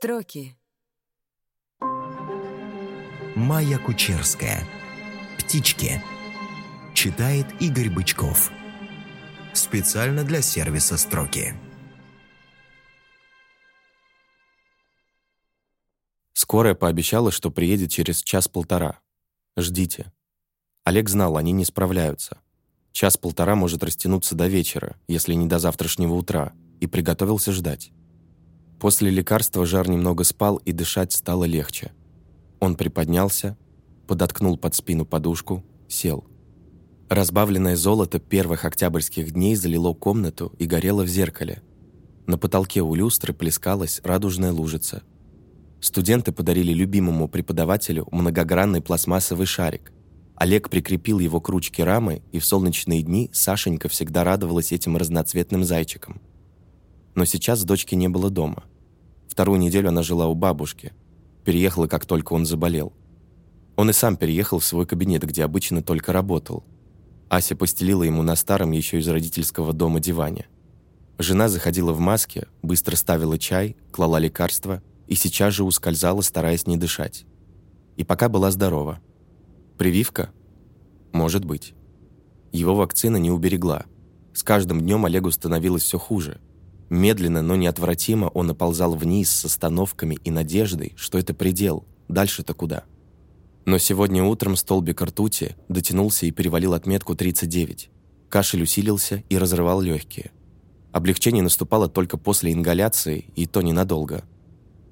Строки. Майя Кучерская. «Птички». Читает Игорь Бычков. Специально для сервиса «Строки». Скорая пообещала, что приедет через час-полтора. Ждите. Олег знал, они не справляются. Час-полтора может растянуться до вечера, если не до завтрашнего утра, и приготовился ждать. После лекарства жар немного спал, и дышать стало легче. Он приподнялся, подоткнул под спину подушку, сел. Разбавленное золото первых октябрьских дней залило комнату и горело в зеркале. На потолке у люстры плескалась радужная лужица. Студенты подарили любимому преподавателю многогранный пластмассовый шарик. Олег прикрепил его к ручке рамы, и в солнечные дни Сашенька всегда радовалась этим разноцветным зайчикам. Но сейчас дочки не было дома. Вторую неделю она жила у бабушки. Переехала, как только он заболел. Он и сам переехал в свой кабинет, где обычно только работал. Ася постелила ему на старом еще из родительского дома диване. Жена заходила в маске, быстро ставила чай, клала лекарства и сейчас же ускользала, стараясь не дышать. И пока была здорова. Прививка? Может быть. Его вакцина не уберегла. С каждым днем Олегу становилось все хуже. Медленно, но неотвратимо он оползал вниз с остановками и надеждой, что это предел, дальше-то куда. Но сегодня утром столбик ртути дотянулся и перевалил отметку 39. Кашель усилился и разрывал легкие. Облегчение наступало только после ингаляции, и то ненадолго –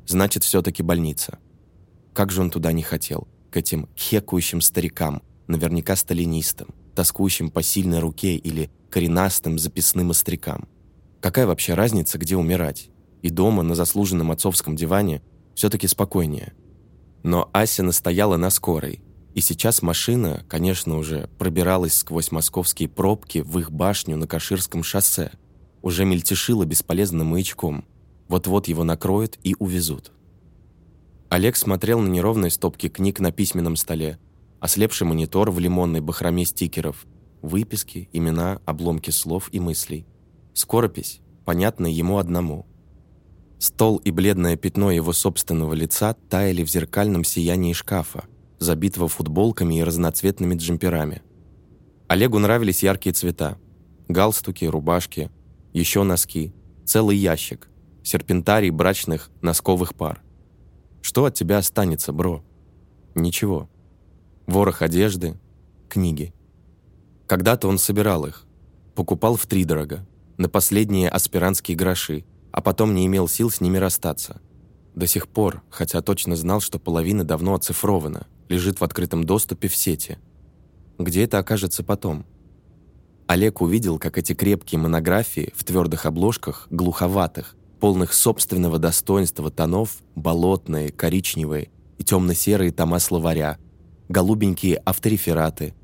Значит, все-таки больница. Как же он туда не хотел? К этим хекающим старикам, наверняка сталинистам, тоскующим по сильной руке или коренастым записным острякам. Какая вообще разница, где умирать? И дома, на заслуженном отцовском диване, все-таки спокойнее. Но Ася настояла на скорой, и сейчас машина, конечно, уже пробиралась сквозь московские пробки в их башню на Каширском шоссе, уже мельтешила бесполезным маячком – вот-вот его накроют и увезут. Олег смотрел на неровные стопки книг на письменном столе, ослепший монитор в лимонной бахроме стикеров, выписки, имена, обломки слов и мыслей. Скоропись, понятная ему одному. Стол и бледное пятно его собственного лица таяли в зеркальном сиянии шкафа, забитого футболками и разноцветными джемперами. Олегу нравились яркие цвета. Галстуки, рубашки, еще носки, целый ящик – серпентарий брачных носковых пар. Что от тебя останется, бро? Ничего. Ворох одежды, книги. Когда-то он собирал их, покупал в втридорого, на последние аспирантские гроши, а потом не имел сил с ними расстаться. До сих пор, хотя точно знал, что половина давно оцифрована, лежит в открытом доступе в сети. Где это окажется потом? Олег увидел, как эти крепкие монографии в твердых обложках, глуховатых, полных собственного достоинства тонов, болотные, коричневые и темно-серые тома словаря, голубенькие авторефераты.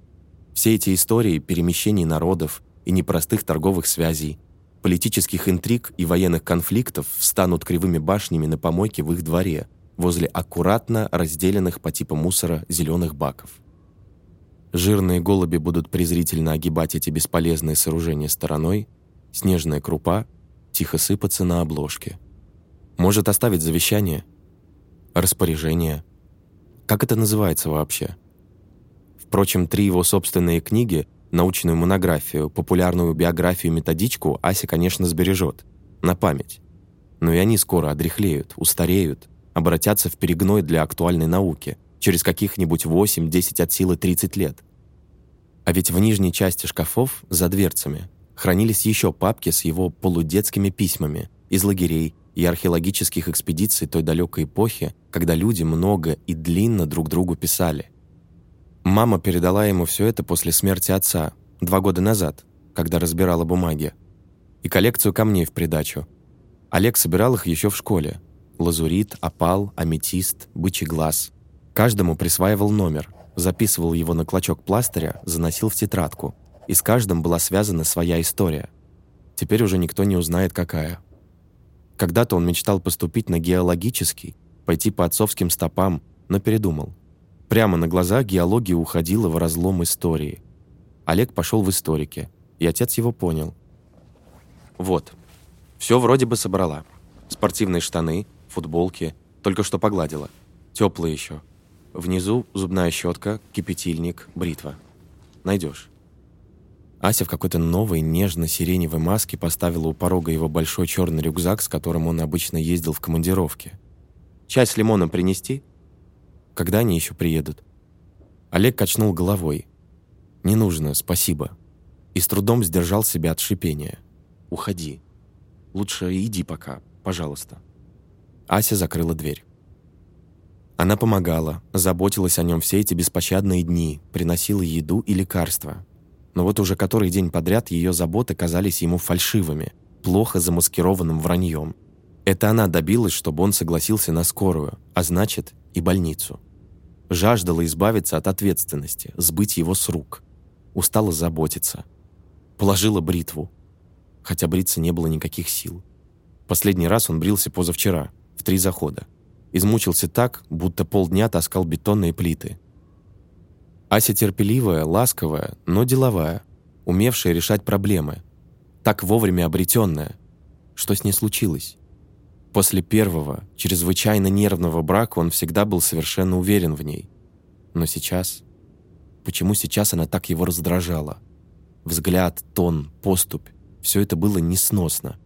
Все эти истории перемещений народов и непростых торговых связей, политических интриг и военных конфликтов встанут кривыми башнями на помойке в их дворе, возле аккуратно разделенных по типу мусора зеленых баков. Жирные голуби будут презрительно огибать эти бесполезные сооружения стороной, снежная крупа тихо сыпаться на обложке. Может оставить завещание? Распоряжение? Как это называется вообще? Впрочем, три его собственные книги, научную монографию, популярную биографию методичку Ася, конечно, сбережет. На память. Но и они скоро одряхлеют, устареют, обратятся в перегной для актуальной науки через каких-нибудь 8-10 от силы 30 лет. А ведь в нижней части шкафов, за дверцами, хранились еще папки с его полудетскими письмами из лагерей и археологических экспедиций той далекой эпохи, когда люди много и длинно друг другу писали. Мама передала ему все это после смерти отца, два года назад, когда разбирала бумаги, и коллекцию камней в придачу. Олег собирал их еще в школе. Лазурит, опал, аметист, бычий глаз. Каждому присваивал номер, записывал его на клочок пластыря, заносил в тетрадку – и с каждым была связана своя история. Теперь уже никто не узнает, какая. Когда-то он мечтал поступить на геологический, пойти по отцовским стопам, но передумал. Прямо на глаза геология уходила в разлом истории. Олег пошел в историки, и отец его понял. Вот, все вроде бы собрала. Спортивные штаны, футболки, только что погладила. Теплые еще. Внизу зубная щетка, кипятильник, бритва. Найдешь. Ася в какой-то новой нежно-сиреневой маске поставила у порога его большой черный рюкзак, с которым он обычно ездил в командировке. «Чай с лимоном принести?» «Когда они еще приедут?» Олег качнул головой. «Не нужно, спасибо». И с трудом сдержал себя от шипения. «Уходи. Лучше иди пока, пожалуйста». Ася закрыла дверь. Она помогала, заботилась о нем все эти беспощадные дни, приносила еду и лекарства. Но вот уже который день подряд ее заботы казались ему фальшивыми, плохо замаскированным враньем. Это она добилась, чтобы он согласился на скорую, а значит и больницу. Жаждала избавиться от ответственности, сбыть его с рук. Устала заботиться. Положила бритву. Хотя бриться не было никаких сил. Последний раз он брился позавчера, в три захода. Измучился так, будто полдня таскал бетонные плиты. Ася терпеливая, ласковая, но деловая, умевшая решать проблемы. Так вовремя обретенная. Что с ней случилось? После первого, чрезвычайно нервного брака он всегда был совершенно уверен в ней. Но сейчас... Почему сейчас она так его раздражала? Взгляд, тон, поступь – все это было несносно.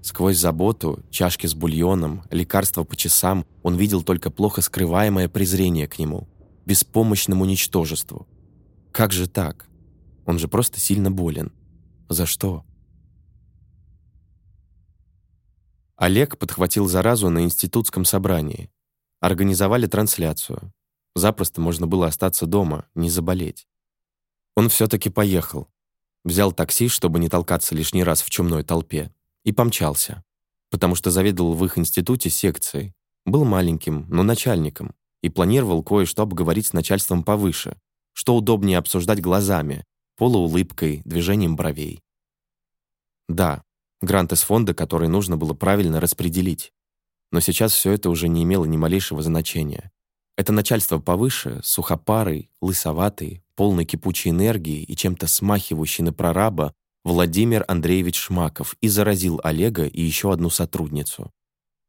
Сквозь заботу, чашки с бульоном, лекарства по часам он видел только плохо скрываемое презрение к нему, беспомощному ничтожеству. Как же так? Он же просто сильно болен. За что? Олег подхватил заразу на институтском собрании. Организовали трансляцию. Запросто можно было остаться дома, не заболеть. Он все-таки поехал. Взял такси, чтобы не толкаться лишний раз в чумной толпе, и помчался, потому что заведовал в их институте секцией, был маленьким, но начальником, и планировал кое-что обговорить с начальством повыше, что удобнее обсуждать глазами, полуулыбкой, движением бровей. Да, грант из фонда, который нужно было правильно распределить. Но сейчас все это уже не имело ни малейшего значения. Это начальство повыше, сухопарый, лысоватый, полный кипучей энергии и чем-то смахивающий на прораба, Владимир Андреевич Шмаков и заразил Олега и еще одну сотрудницу.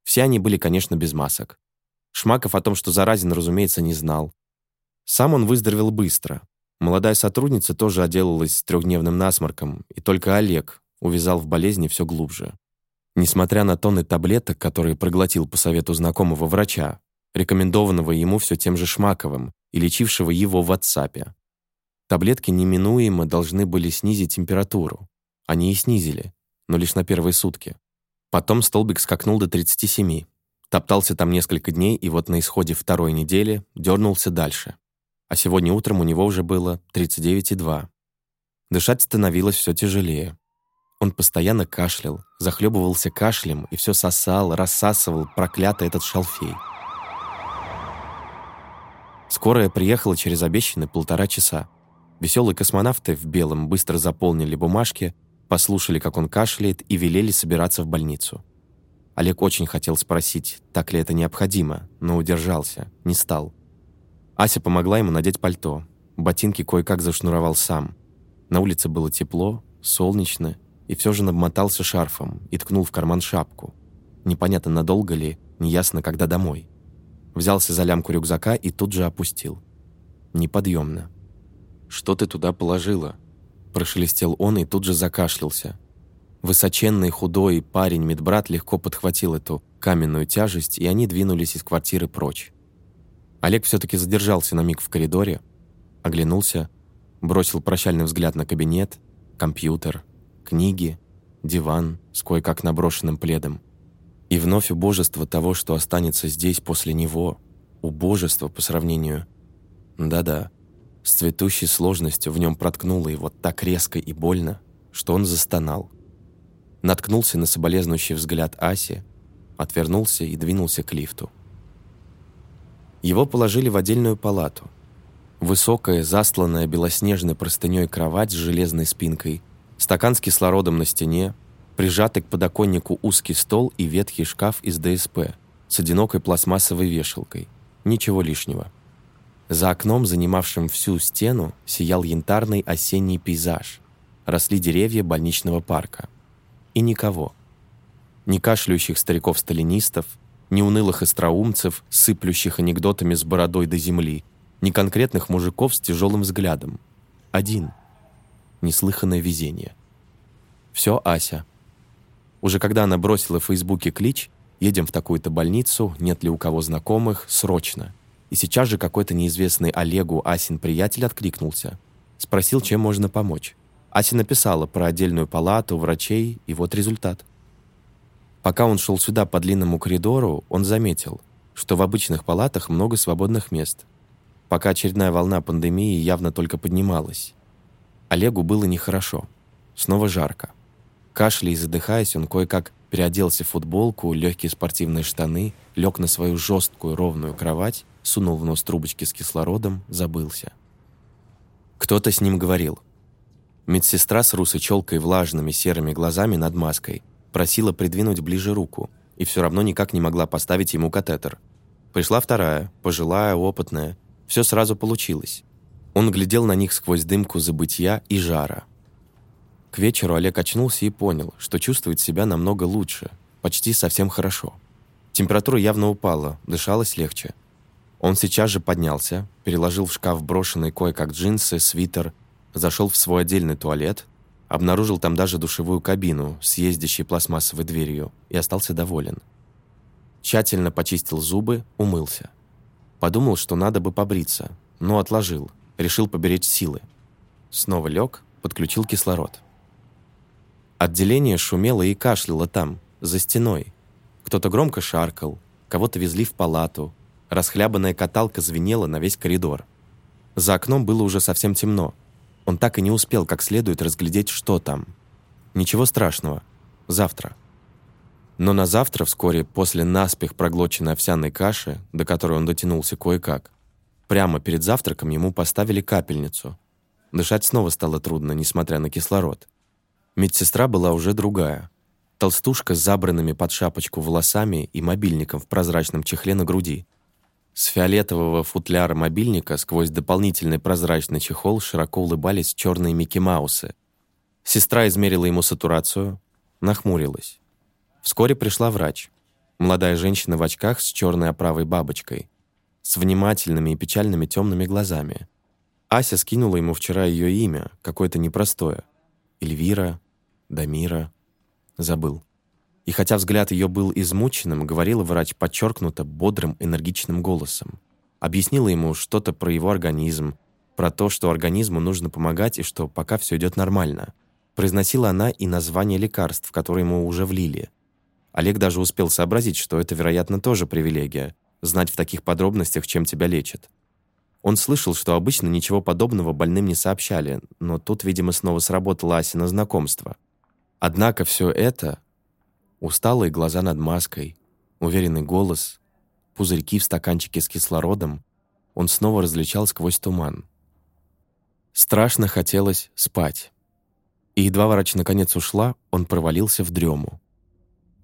Все они были, конечно, без масок. Шмаков о том, что заразен, разумеется, не знал. Сам он выздоровел быстро. Молодая сотрудница тоже отделалась трехдневным насморком, и только Олег увязал в болезни все глубже. Несмотря на тонны таблеток, которые проглотил по совету знакомого врача, рекомендованного ему все тем же Шмаковым и лечившего его в WhatsApp, Таблетки неминуемо должны были снизить температуру. Они и снизили, но лишь на первые сутки. Потом столбик скакнул до 37. Топтался там несколько дней, и вот на исходе второй недели дернулся дальше. А сегодня утром у него уже было 39,2. Дышать становилось все тяжелее. Он постоянно кашлял, захлебывался кашлем и все сосал, рассасывал проклятый этот шалфей. Скорая приехала через обещанные полтора часа. Веселые космонавты в белом быстро заполнили бумажки, послушали, как он кашляет, и велели собираться в больницу. Олег очень хотел спросить, так ли это необходимо, но удержался, не стал. Ася помогла ему надеть пальто. Ботинки кое-как зашнуровал сам. На улице было тепло, солнечно, и все же намотался шарфом и ткнул в карман шапку. Непонятно, надолго ли, неясно, когда домой. Взялся за лямку рюкзака и тут же опустил. Неподъемно. «Что ты туда положила?» Прошелестел он и тут же закашлялся. Высоченный, худой парень-медбрат легко подхватил эту каменную тяжесть, и они двинулись из квартиры прочь. Олег все-таки задержался на миг в коридоре, оглянулся, бросил прощальный взгляд на кабинет, компьютер, книги, диван с кое-как наброшенным пледом. И вновь убожество того, что останется здесь после него, убожество по сравнению... Да-да, с цветущей сложностью в нем проткнуло его так резко и больно, что он застонал. Наткнулся на соболезнующий взгляд Аси, отвернулся и двинулся к лифту. Его положили в отдельную палату. Высокая, застланная белоснежной простыней кровать с железной спинкой, стакан с кислородом на стене, прижатый к подоконнику узкий стол и ветхий шкаф из ДСП с одинокой пластмассовой вешалкой. Ничего лишнего. За окном, занимавшим всю стену, сиял янтарный осенний пейзаж. Росли деревья больничного парка. И никого. Ни кашляющих стариков-сталинистов, Ни унылых остроумцев, сыплющих анекдотами с бородой до земли, ни конкретных мужиков с тяжелым взглядом. Один. Неслыханное везение. Все Ася. Уже когда она бросила в Фейсбуке клич «Едем в такую-то больницу, нет ли у кого знакомых, срочно». И сейчас же какой-то неизвестный Олегу Асин приятель откликнулся. Спросил, чем можно помочь. Ася написала про отдельную палату, врачей, и вот результат. Пока он шел сюда по длинному коридору, он заметил, что в обычных палатах много свободных мест. Пока очередная волна пандемии явно только поднималась. Олегу было нехорошо. Снова жарко. Кашляя и задыхаясь, он кое-как переоделся в футболку, легкие спортивные штаны, лег на свою жесткую ровную кровать, сунул в нос трубочки с кислородом, забылся. Кто-то с ним говорил – Медсестра с русой челкой влажными серыми глазами над маской просила придвинуть ближе руку и все равно никак не могла поставить ему катетер. Пришла вторая, пожилая, опытная. Все сразу получилось. Он глядел на них сквозь дымку забытья и жара. К вечеру Олег очнулся и понял, что чувствует себя намного лучше, почти совсем хорошо. Температура явно упала, дышалось легче. Он сейчас же поднялся, переложил в шкаф брошенные кое-как джинсы, свитер Зашел в свой отдельный туалет, обнаружил там даже душевую кабину с ездящей пластмассовой дверью и остался доволен. Тщательно почистил зубы, умылся. Подумал, что надо бы побриться, но отложил, решил поберечь силы. Снова лег, подключил кислород. Отделение шумело и кашляло там, за стеной. Кто-то громко шаркал, кого-то везли в палату. Расхлябанная каталка звенела на весь коридор. За окном было уже совсем темно, он так и не успел как следует разглядеть, что там. Ничего страшного. Завтра. Но на завтра, вскоре после наспех проглоченной овсяной каши, до которой он дотянулся кое-как, прямо перед завтраком ему поставили капельницу. Дышать снова стало трудно, несмотря на кислород. Медсестра была уже другая. Толстушка с забранными под шапочку волосами и мобильником в прозрачном чехле на груди. С фиолетового футляра мобильника сквозь дополнительный прозрачный чехол широко улыбались черные Микки Маусы. Сестра измерила ему сатурацию, нахмурилась. Вскоре пришла врач. Молодая женщина в очках с черной оправой бабочкой, с внимательными и печальными темными глазами. Ася скинула ему вчера ее имя, какое-то непростое. Эльвира, Дамира. Забыл. И хотя взгляд ее был измученным, говорила врач подчеркнуто бодрым, энергичным голосом. Объяснила ему что-то про его организм, про то, что организму нужно помогать и что пока все идет нормально. Произносила она и название лекарств, которые ему уже влили. Олег даже успел сообразить, что это, вероятно, тоже привилегия – знать в таких подробностях, чем тебя лечат. Он слышал, что обычно ничего подобного больным не сообщали, но тут, видимо, снова сработало Асина знакомство. Однако все это Усталые глаза над маской, уверенный голос, пузырьки в стаканчике с кислородом он снова различал сквозь туман. Страшно хотелось спать. И едва врач наконец ушла, он провалился в дрему.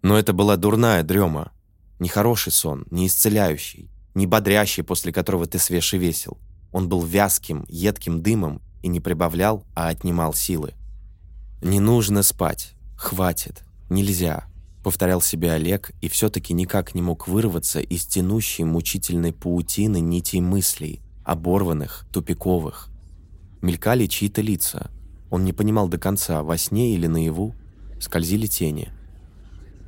Но это была дурная дрема. Нехороший сон, не исцеляющий, не бодрящий, после которого ты свеж и весел. Он был вязким, едким дымом и не прибавлял, а отнимал силы. Не нужно спать. Хватит. Нельзя повторял себе Олег и все-таки никак не мог вырваться из тянущей мучительной паутины нитей мыслей, оборванных, тупиковых. Мелькали чьи-то лица. Он не понимал до конца, во сне или наяву скользили тени.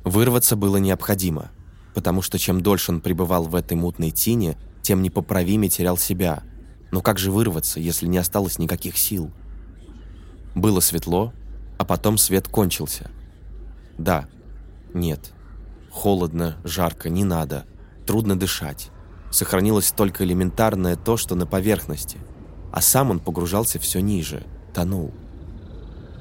Вырваться было необходимо, потому что чем дольше он пребывал в этой мутной тине, тем непоправимее терял себя. Но как же вырваться, если не осталось никаких сил? Было светло, а потом свет кончился. Да, нет. Холодно, жарко, не надо. Трудно дышать. Сохранилось только элементарное то, что на поверхности. А сам он погружался все ниже, тонул.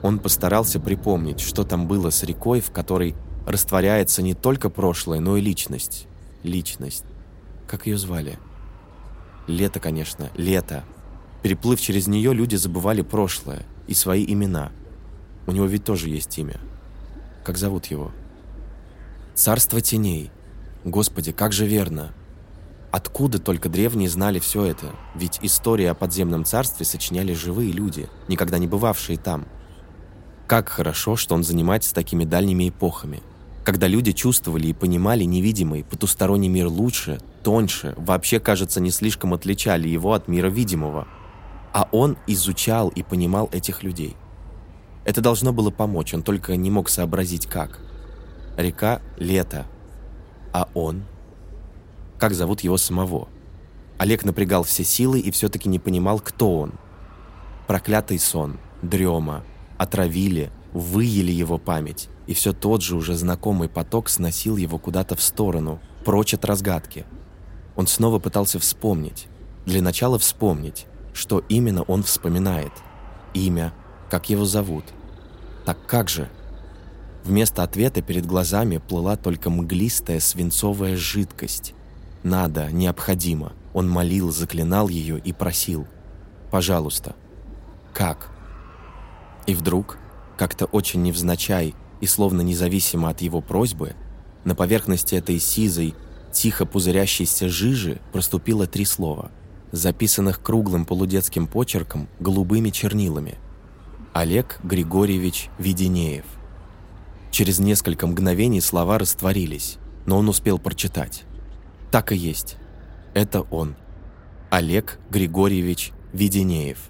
Он постарался припомнить, что там было с рекой, в которой растворяется не только прошлое, но и личность. Личность. Как ее звали? Лето, конечно, лето. Переплыв через нее, люди забывали прошлое и свои имена. У него ведь тоже есть имя. Как зовут его? Царство теней. Господи, как же верно. Откуда только древние знали все это? Ведь истории о подземном царстве сочиняли живые люди, никогда не бывавшие там. Как хорошо, что он занимается такими дальними эпохами. Когда люди чувствовали и понимали невидимый, потусторонний мир лучше, тоньше, вообще, кажется, не слишком отличали его от мира видимого. А он изучал и понимал этих людей. Это должно было помочь, он только не мог сообразить как. Река – лето. А он? Как зовут его самого? Олег напрягал все силы и все-таки не понимал, кто он. Проклятый сон, дрема, отравили, выели его память, и все тот же уже знакомый поток сносил его куда-то в сторону, прочь от разгадки. Он снова пытался вспомнить, для начала вспомнить, что именно он вспоминает. Имя, как его зовут. Так как же? Вместо ответа перед глазами плыла только мглистая свинцовая жидкость. Надо, необходимо. Он молил, заклинал ее и просил. «Пожалуйста». «Как?» И вдруг, как-то очень невзначай и словно независимо от его просьбы, на поверхности этой сизой, тихо пузырящейся жижи проступило три слова, записанных круглым полудетским почерком голубыми чернилами. Олег Григорьевич Веденеев. Через несколько мгновений слова растворились, но он успел прочитать. Так и есть. Это он. Олег Григорьевич Веденеев.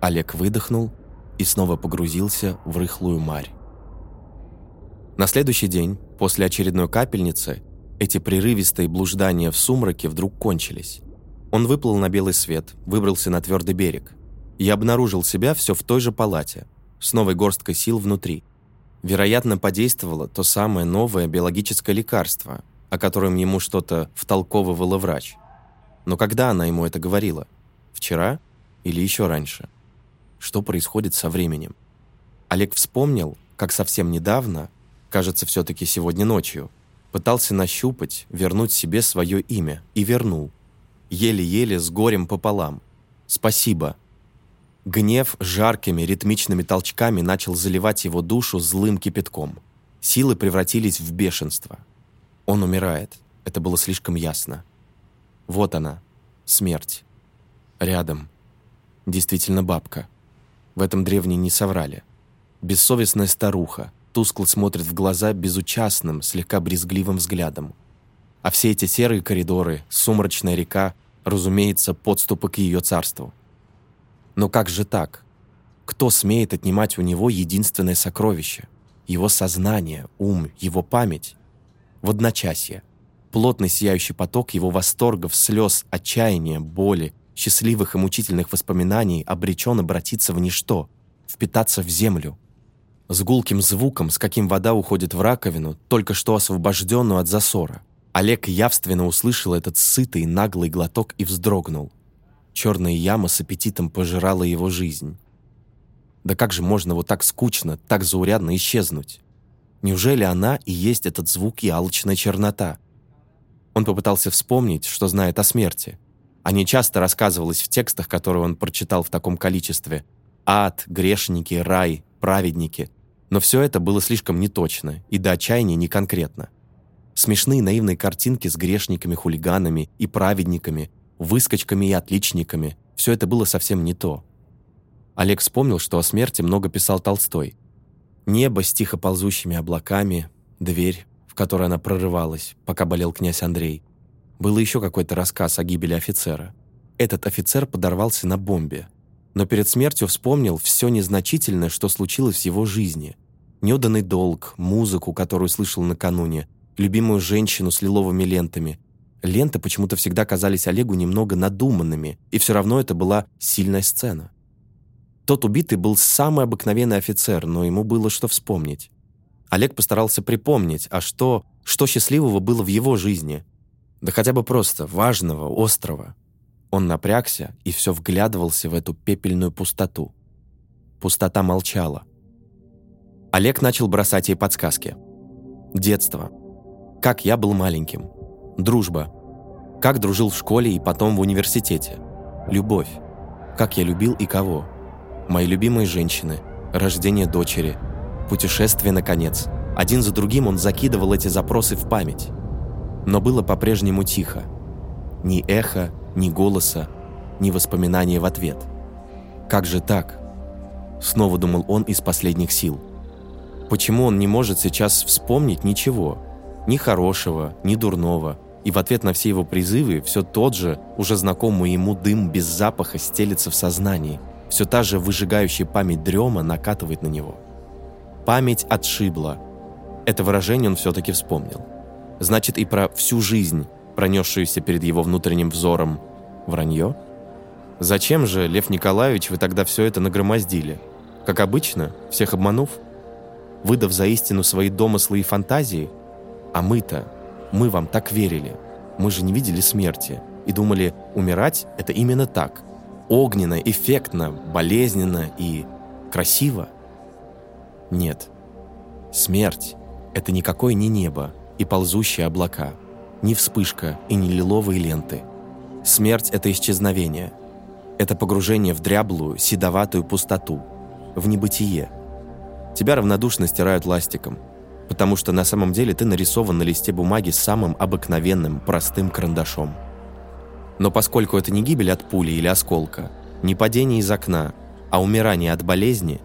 Олег выдохнул и снова погрузился в рыхлую марь. На следующий день, после очередной капельницы, эти прерывистые блуждания в сумраке вдруг кончились. Он выплыл на белый свет, выбрался на твердый берег. И обнаружил себя все в той же палате, с новой горсткой сил внутри. Вероятно, подействовало то самое новое биологическое лекарство, о котором ему что-то втолковывала врач. Но когда она ему это говорила? Вчера или еще раньше? Что происходит со временем? Олег вспомнил, как совсем недавно, кажется, все-таки сегодня ночью, пытался нащупать, вернуть себе свое имя и вернул. Еле-еле с горем пополам. Спасибо. Гнев жаркими ритмичными толчками начал заливать его душу злым кипятком. Силы превратились в бешенство – он умирает. Это было слишком ясно. Вот она, смерть. Рядом. Действительно бабка. В этом древние не соврали. Бессовестная старуха, тускло смотрит в глаза безучастным, слегка брезгливым взглядом. А все эти серые коридоры, сумрачная река, разумеется, подступы к ее царству. Но как же так? Кто смеет отнимать у него единственное сокровище? Его сознание, ум, его память? в одночасье. Плотный сияющий поток его восторгов, слез, отчаяния, боли, счастливых и мучительных воспоминаний обречен обратиться в ничто, впитаться в землю. С гулким звуком, с каким вода уходит в раковину, только что освобожденную от засора. Олег явственно услышал этот сытый, наглый глоток и вздрогнул. Черная яма с аппетитом пожирала его жизнь. Да как же можно вот так скучно, так заурядно исчезнуть? Неужели она и есть этот звук и алчная чернота? Он попытался вспомнить, что знает о смерти. Они часто рассказывалось в текстах, которые он прочитал в таком количестве. Ад, грешники, рай, праведники. Но все это было слишком неточно и до отчаяния не конкретно. Смешные наивные картинки с грешниками, хулиганами и праведниками, выскочками и отличниками – все это было совсем не то. Олег вспомнил, что о смерти много писал Толстой – Небо с тихо ползущими облаками, дверь, в которой она прорывалась, пока болел князь Андрей. Был еще какой-то рассказ о гибели офицера. Этот офицер подорвался на бомбе, но перед смертью вспомнил все незначительное, что случилось в его жизни. Неуданный долг, музыку, которую слышал накануне, любимую женщину с лиловыми лентами. Ленты почему-то всегда казались Олегу немного надуманными, и все равно это была сильная сцена. Тот убитый был самый обыкновенный офицер, но ему было что вспомнить. Олег постарался припомнить, а что, что счастливого было в его жизни. Да хотя бы просто важного, острого. Он напрягся и все вглядывался в эту пепельную пустоту. Пустота молчала. Олег начал бросать ей подсказки. Детство. Как я был маленьким. Дружба. Как дружил в школе и потом в университете. Любовь. Как я любил и кого мои любимые женщины, рождение дочери, путешествие наконец. Один за другим он закидывал эти запросы в память. Но было по-прежнему тихо. Ни эхо, ни голоса, ни воспоминания в ответ. Как же так? Снова думал он из последних сил. Почему он не может сейчас вспомнить ничего? Ни хорошего, ни дурного. И в ответ на все его призывы все тот же, уже знакомый ему дым без запаха стелется в сознании. Все та же выжигающая память дрема накатывает на него. Память отшибла. Это выражение он все-таки вспомнил. Значит, и про всю жизнь, пронесшуюся перед его внутренним взором, вранье? Зачем же, Лев Николаевич, вы тогда все это нагромоздили? Как обычно, всех обманув? Выдав за истину свои домыслы и фантазии? А мы-то, мы вам так верили. Мы же не видели смерти и думали, умирать – это именно так. Огненно, эффектно, болезненно и красиво. Нет. Смерть – это никакое не небо и ползущие облака, не вспышка и не лиловые ленты. Смерть – это исчезновение – это погружение в дряблую, седоватую пустоту, в небытие. Тебя равнодушно стирают ластиком, потому что на самом деле ты нарисован на листе бумаги самым обыкновенным, простым карандашом. Но поскольку это не гибель от пули или осколка, не падение из окна, а умирание от болезни,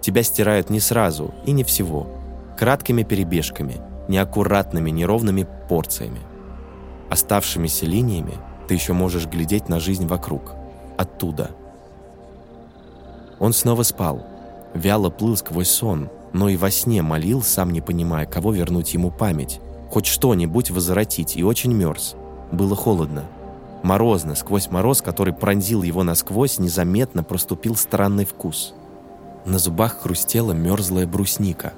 тебя стирают не сразу и не всего, краткими перебежками, неаккуратными, неровными порциями. Оставшимися линиями ты еще можешь глядеть на жизнь вокруг – оттуда. Он снова спал, вяло плыл сквозь сон, но и во сне молил, сам не понимая, кого вернуть ему память, хоть что-нибудь возвратить, и очень мерз. Было холодно. Морозно, сквозь мороз, который пронзил его насквозь, незаметно проступил странный вкус. На зубах хрустела мерзлая брусника.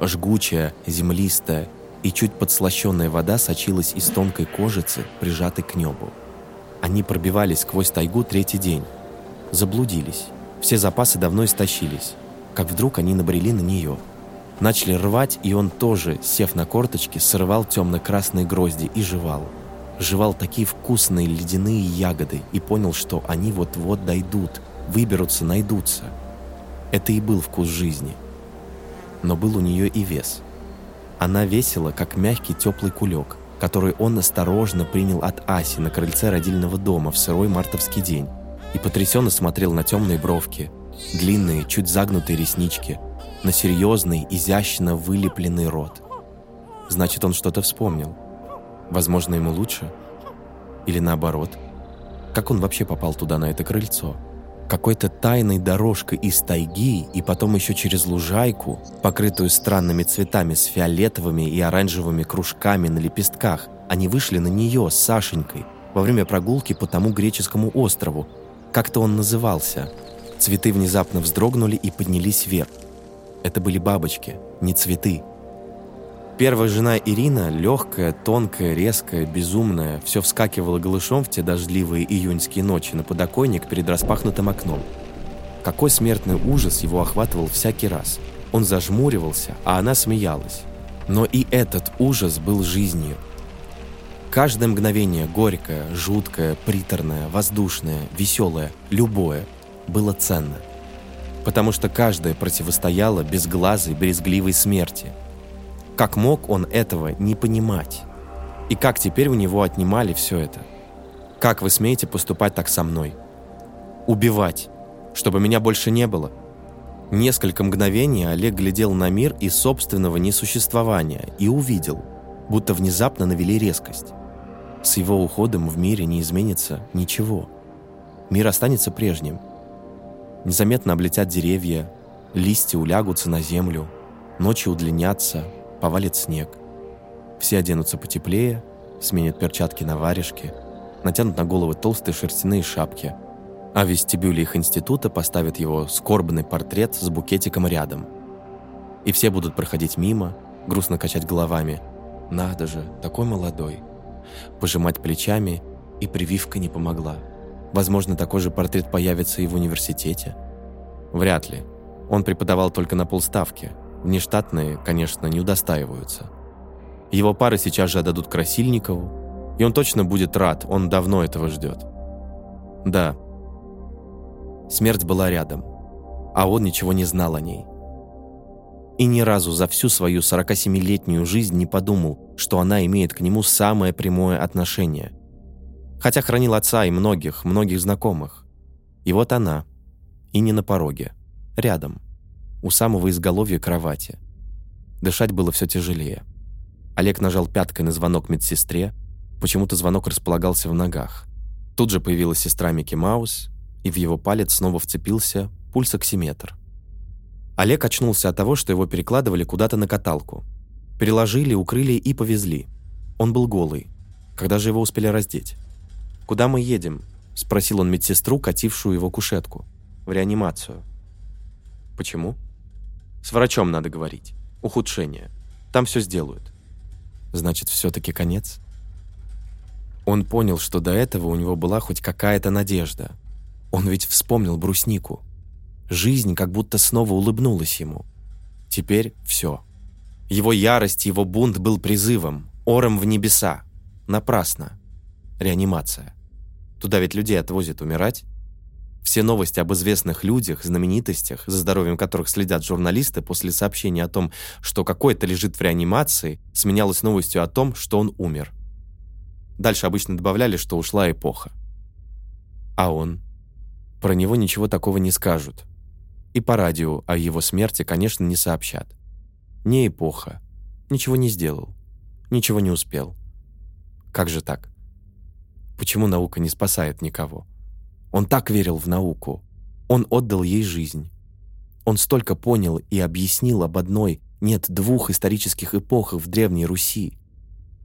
Жгучая, землистая и чуть подслащенная вода сочилась из тонкой кожицы, прижатой к небу. Они пробивались сквозь тайгу третий день. Заблудились. Все запасы давно истощились. Как вдруг они набрели на нее. Начали рвать, и он тоже, сев на корточки, срывал темно-красные грозди и жевал. Жевал такие вкусные ледяные ягоды и понял, что они вот-вот дойдут, выберутся, найдутся. Это и был вкус жизни. Но был у нее и вес. Она весила, как мягкий теплый кулек – который он осторожно принял от Аси на крыльце родильного дома в сырой мартовский день и потрясенно смотрел на темные бровки, длинные, чуть загнутые реснички, на серьезный, изящно вылепленный рот. Значит, он что-то вспомнил. Возможно, ему лучше? Или наоборот? Как он вообще попал туда, на это крыльцо? какой-то тайной дорожкой из тайги и потом еще через лужайку, покрытую странными цветами с фиолетовыми и оранжевыми кружками на лепестках, они вышли на нее с Сашенькой во время прогулки по тому греческому острову. Как-то он назывался. Цветы внезапно вздрогнули и поднялись вверх. Это были бабочки, не цветы. Первая жена Ирина, легкая, тонкая, резкая, безумная, все вскакивала голышом в те дождливые июньские ночи на подоконник перед распахнутым окном. Какой смертный ужас его охватывал всякий раз. Он зажмуривался, а она смеялась. Но и этот ужас был жизнью. Каждое мгновение горькое, жуткое, приторное, воздушное, веселое, любое было ценно. Потому что каждое противостояло безглазой, брезгливой смерти – как мог он этого не понимать? И как теперь у него отнимали все это? Как вы смеете поступать так со мной? Убивать, чтобы меня больше не было? Несколько мгновений Олег глядел на мир из собственного несуществования и увидел, будто внезапно навели резкость. С его уходом в мире не изменится ничего. Мир останется прежним. Незаметно облетят деревья, листья улягутся на землю, ночи удлинятся, повалит снег. Все оденутся потеплее, сменят перчатки на варежки, натянут на головы толстые шерстяные шапки, а в вестибюле их института поставят его скорбный портрет с букетиком рядом. И все будут проходить мимо, грустно качать головами. «Надо же, такой молодой!» Пожимать плечами, и прививка не помогла. Возможно, такой же портрет появится и в университете. Вряд ли. Он преподавал только на полставки – Внештатные, конечно, не удостаиваются. Его пары сейчас же отдадут Красильникову, и он точно будет рад, он давно этого ждет. Да, смерть была рядом, а он ничего не знал о ней. И ни разу за всю свою 47-летнюю жизнь не подумал, что она имеет к нему самое прямое отношение. Хотя хранил отца и многих, многих знакомых. И вот она, и не на пороге, рядом у самого изголовья кровати, Дышать было все тяжелее. Олег нажал пяткой на звонок медсестре. Почему-то звонок располагался в ногах. Тут же появилась сестра Микки Маус, и в его палец снова вцепился пульсоксиметр. Олег очнулся от того, что его перекладывали куда-то на каталку. Переложили, укрыли и повезли. Он был голый. Когда же его успели раздеть? «Куда мы едем?» – спросил он медсестру, катившую его кушетку. «В реанимацию». «Почему?» «С врачом надо говорить. Ухудшение. Там все сделают». «Значит, все-таки конец?» Он понял, что до этого у него была хоть какая-то надежда. Он ведь вспомнил бруснику. Жизнь как будто снова улыбнулась ему. Теперь все. Его ярость, его бунт был призывом, ором в небеса. Напрасно. Реанимация. Туда ведь людей отвозят умирать. Все новости об известных людях, знаменитостях, за здоровьем которых следят журналисты после сообщения о том, что какой-то лежит в реанимации, сменялось новостью о том, что он умер. Дальше обычно добавляли, что ушла эпоха. А он? Про него ничего такого не скажут. И по радио о его смерти, конечно, не сообщат. Не эпоха. Ничего не сделал. Ничего не успел. Как же так? Почему наука не спасает никого? Он так верил в науку. Он отдал ей жизнь. Он столько понял и объяснил об одной, нет, двух исторических эпохах в Древней Руси.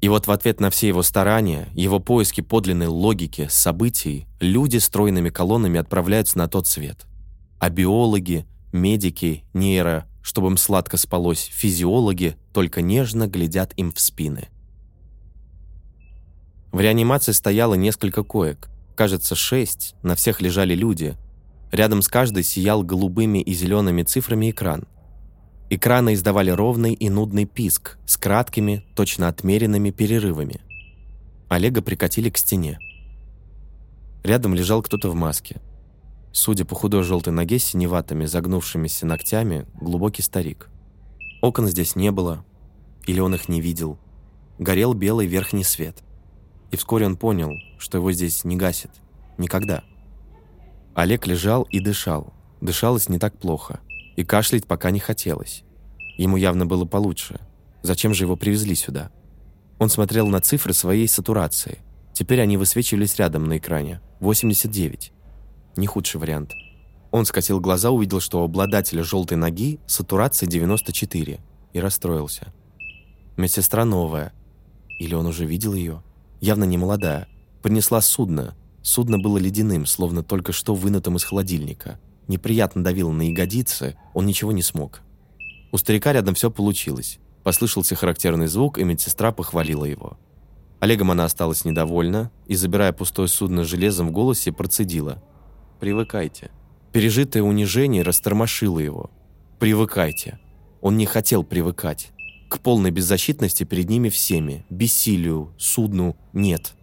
И вот в ответ на все его старания, его поиски подлинной логики событий, люди стройными колоннами отправляются на тот свет. А биологи, медики, нейро, чтобы им сладко спалось, физиологи только нежно глядят им в спины. В реанимации стояло несколько коек. Кажется, шесть, на всех лежали люди. Рядом с каждой сиял голубыми и зелеными цифрами экран – Экраны издавали ровный и нудный писк с краткими, точно отмеренными перерывами. Олега прикатили к стене. Рядом лежал кто-то в маске. Судя по худой желтой ноге с синеватыми, загнувшимися ногтями, глубокий старик. Окон здесь не было, или он их не видел. Горел белый верхний свет. И вскоре он понял, что его здесь не гасит. Никогда. Олег лежал и дышал. Дышалось не так плохо и кашлять пока не хотелось. Ему явно было получше. Зачем же его привезли сюда? Он смотрел на цифры своей сатурации. Теперь они высвечивались рядом на экране. 89. Не худший вариант. Он скосил глаза, увидел, что у обладателя желтой ноги сатурация 94 и расстроился. Медсестра новая. Или он уже видел ее? Явно не молодая. Принесла судно. Судно было ледяным, словно только что вынутым из холодильника неприятно давило на ягодицы, он ничего не смог. У старика рядом все получилось. Послышался характерный звук, и медсестра похвалила его. Олегом она осталась недовольна и, забирая пустое судно железом в голосе, процедила. «Привыкайте». Пережитое унижение растормошило его. «Привыкайте». Он не хотел привыкать. К полной беззащитности перед ними всеми, бессилию, судну нет.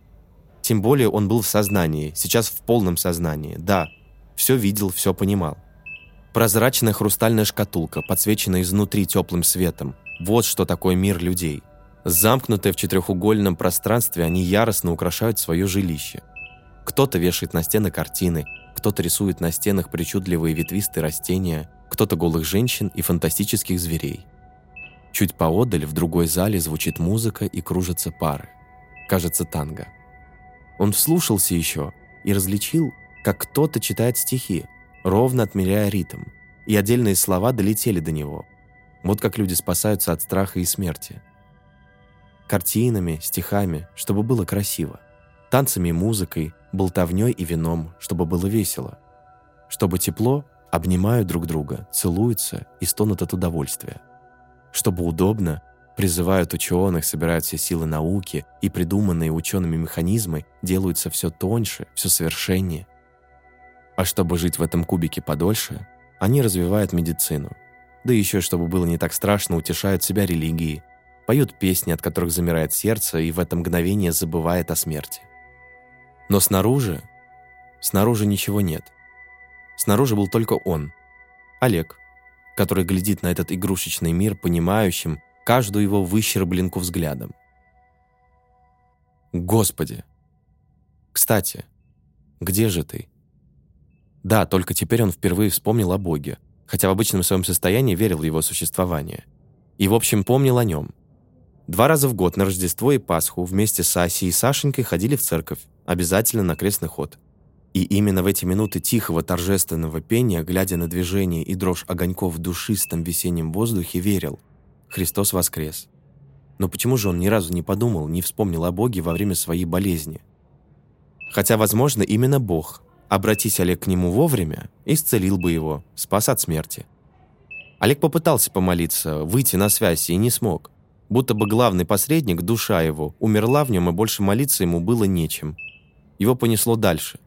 Тем более он был в сознании, сейчас в полном сознании. Да, все видел, все понимал. Прозрачная хрустальная шкатулка, подсвеченная изнутри теплым светом. Вот что такое мир людей. Замкнутые в четырехугольном пространстве, они яростно украшают свое жилище. Кто-то вешает на стены картины, кто-то рисует на стенах причудливые ветвистые растения, кто-то голых женщин и фантастических зверей. Чуть поодаль в другой зале звучит музыка и кружатся пары. Кажется, танго. Он вслушался еще и различил как кто-то читает стихи, ровно отмеряя ритм, и отдельные слова долетели до него. Вот как люди спасаются от страха и смерти. Картинами, стихами, чтобы было красиво. Танцами и музыкой, болтовней и вином, чтобы было весело. Чтобы тепло, обнимают друг друга, целуются и стонут от удовольствия. Чтобы удобно, призывают ученых, собирают все силы науки, и придуманные учеными механизмы делаются все тоньше, все совершеннее – а чтобы жить в этом кубике подольше, они развивают медицину. Да еще, чтобы было не так страшно, утешают себя религии, поют песни, от которых замирает сердце, и в это мгновение забывает о смерти. Но снаружи... Снаружи ничего нет. Снаружи был только он, Олег, который глядит на этот игрушечный мир, понимающим каждую его выщербленку взглядом. Господи! Кстати, где же ты? Да, только теперь он впервые вспомнил о Боге, хотя в обычном своем состоянии верил в его существование. И, в общем, помнил о нем. Два раза в год на Рождество и Пасху вместе с Асей и Сашенькой ходили в церковь, обязательно на крестный ход. И именно в эти минуты тихого торжественного пения, глядя на движение и дрожь огоньков в душистом весеннем воздухе, верил – Христос воскрес. Но почему же он ни разу не подумал, не вспомнил о Боге во время своей болезни? Хотя, возможно, именно Бог, обратись Олег к нему вовремя, исцелил бы его, спас от смерти. Олег попытался помолиться, выйти на связь и не смог. Будто бы главный посредник, душа его, умерла в нем, и больше молиться ему было нечем. Его понесло дальше.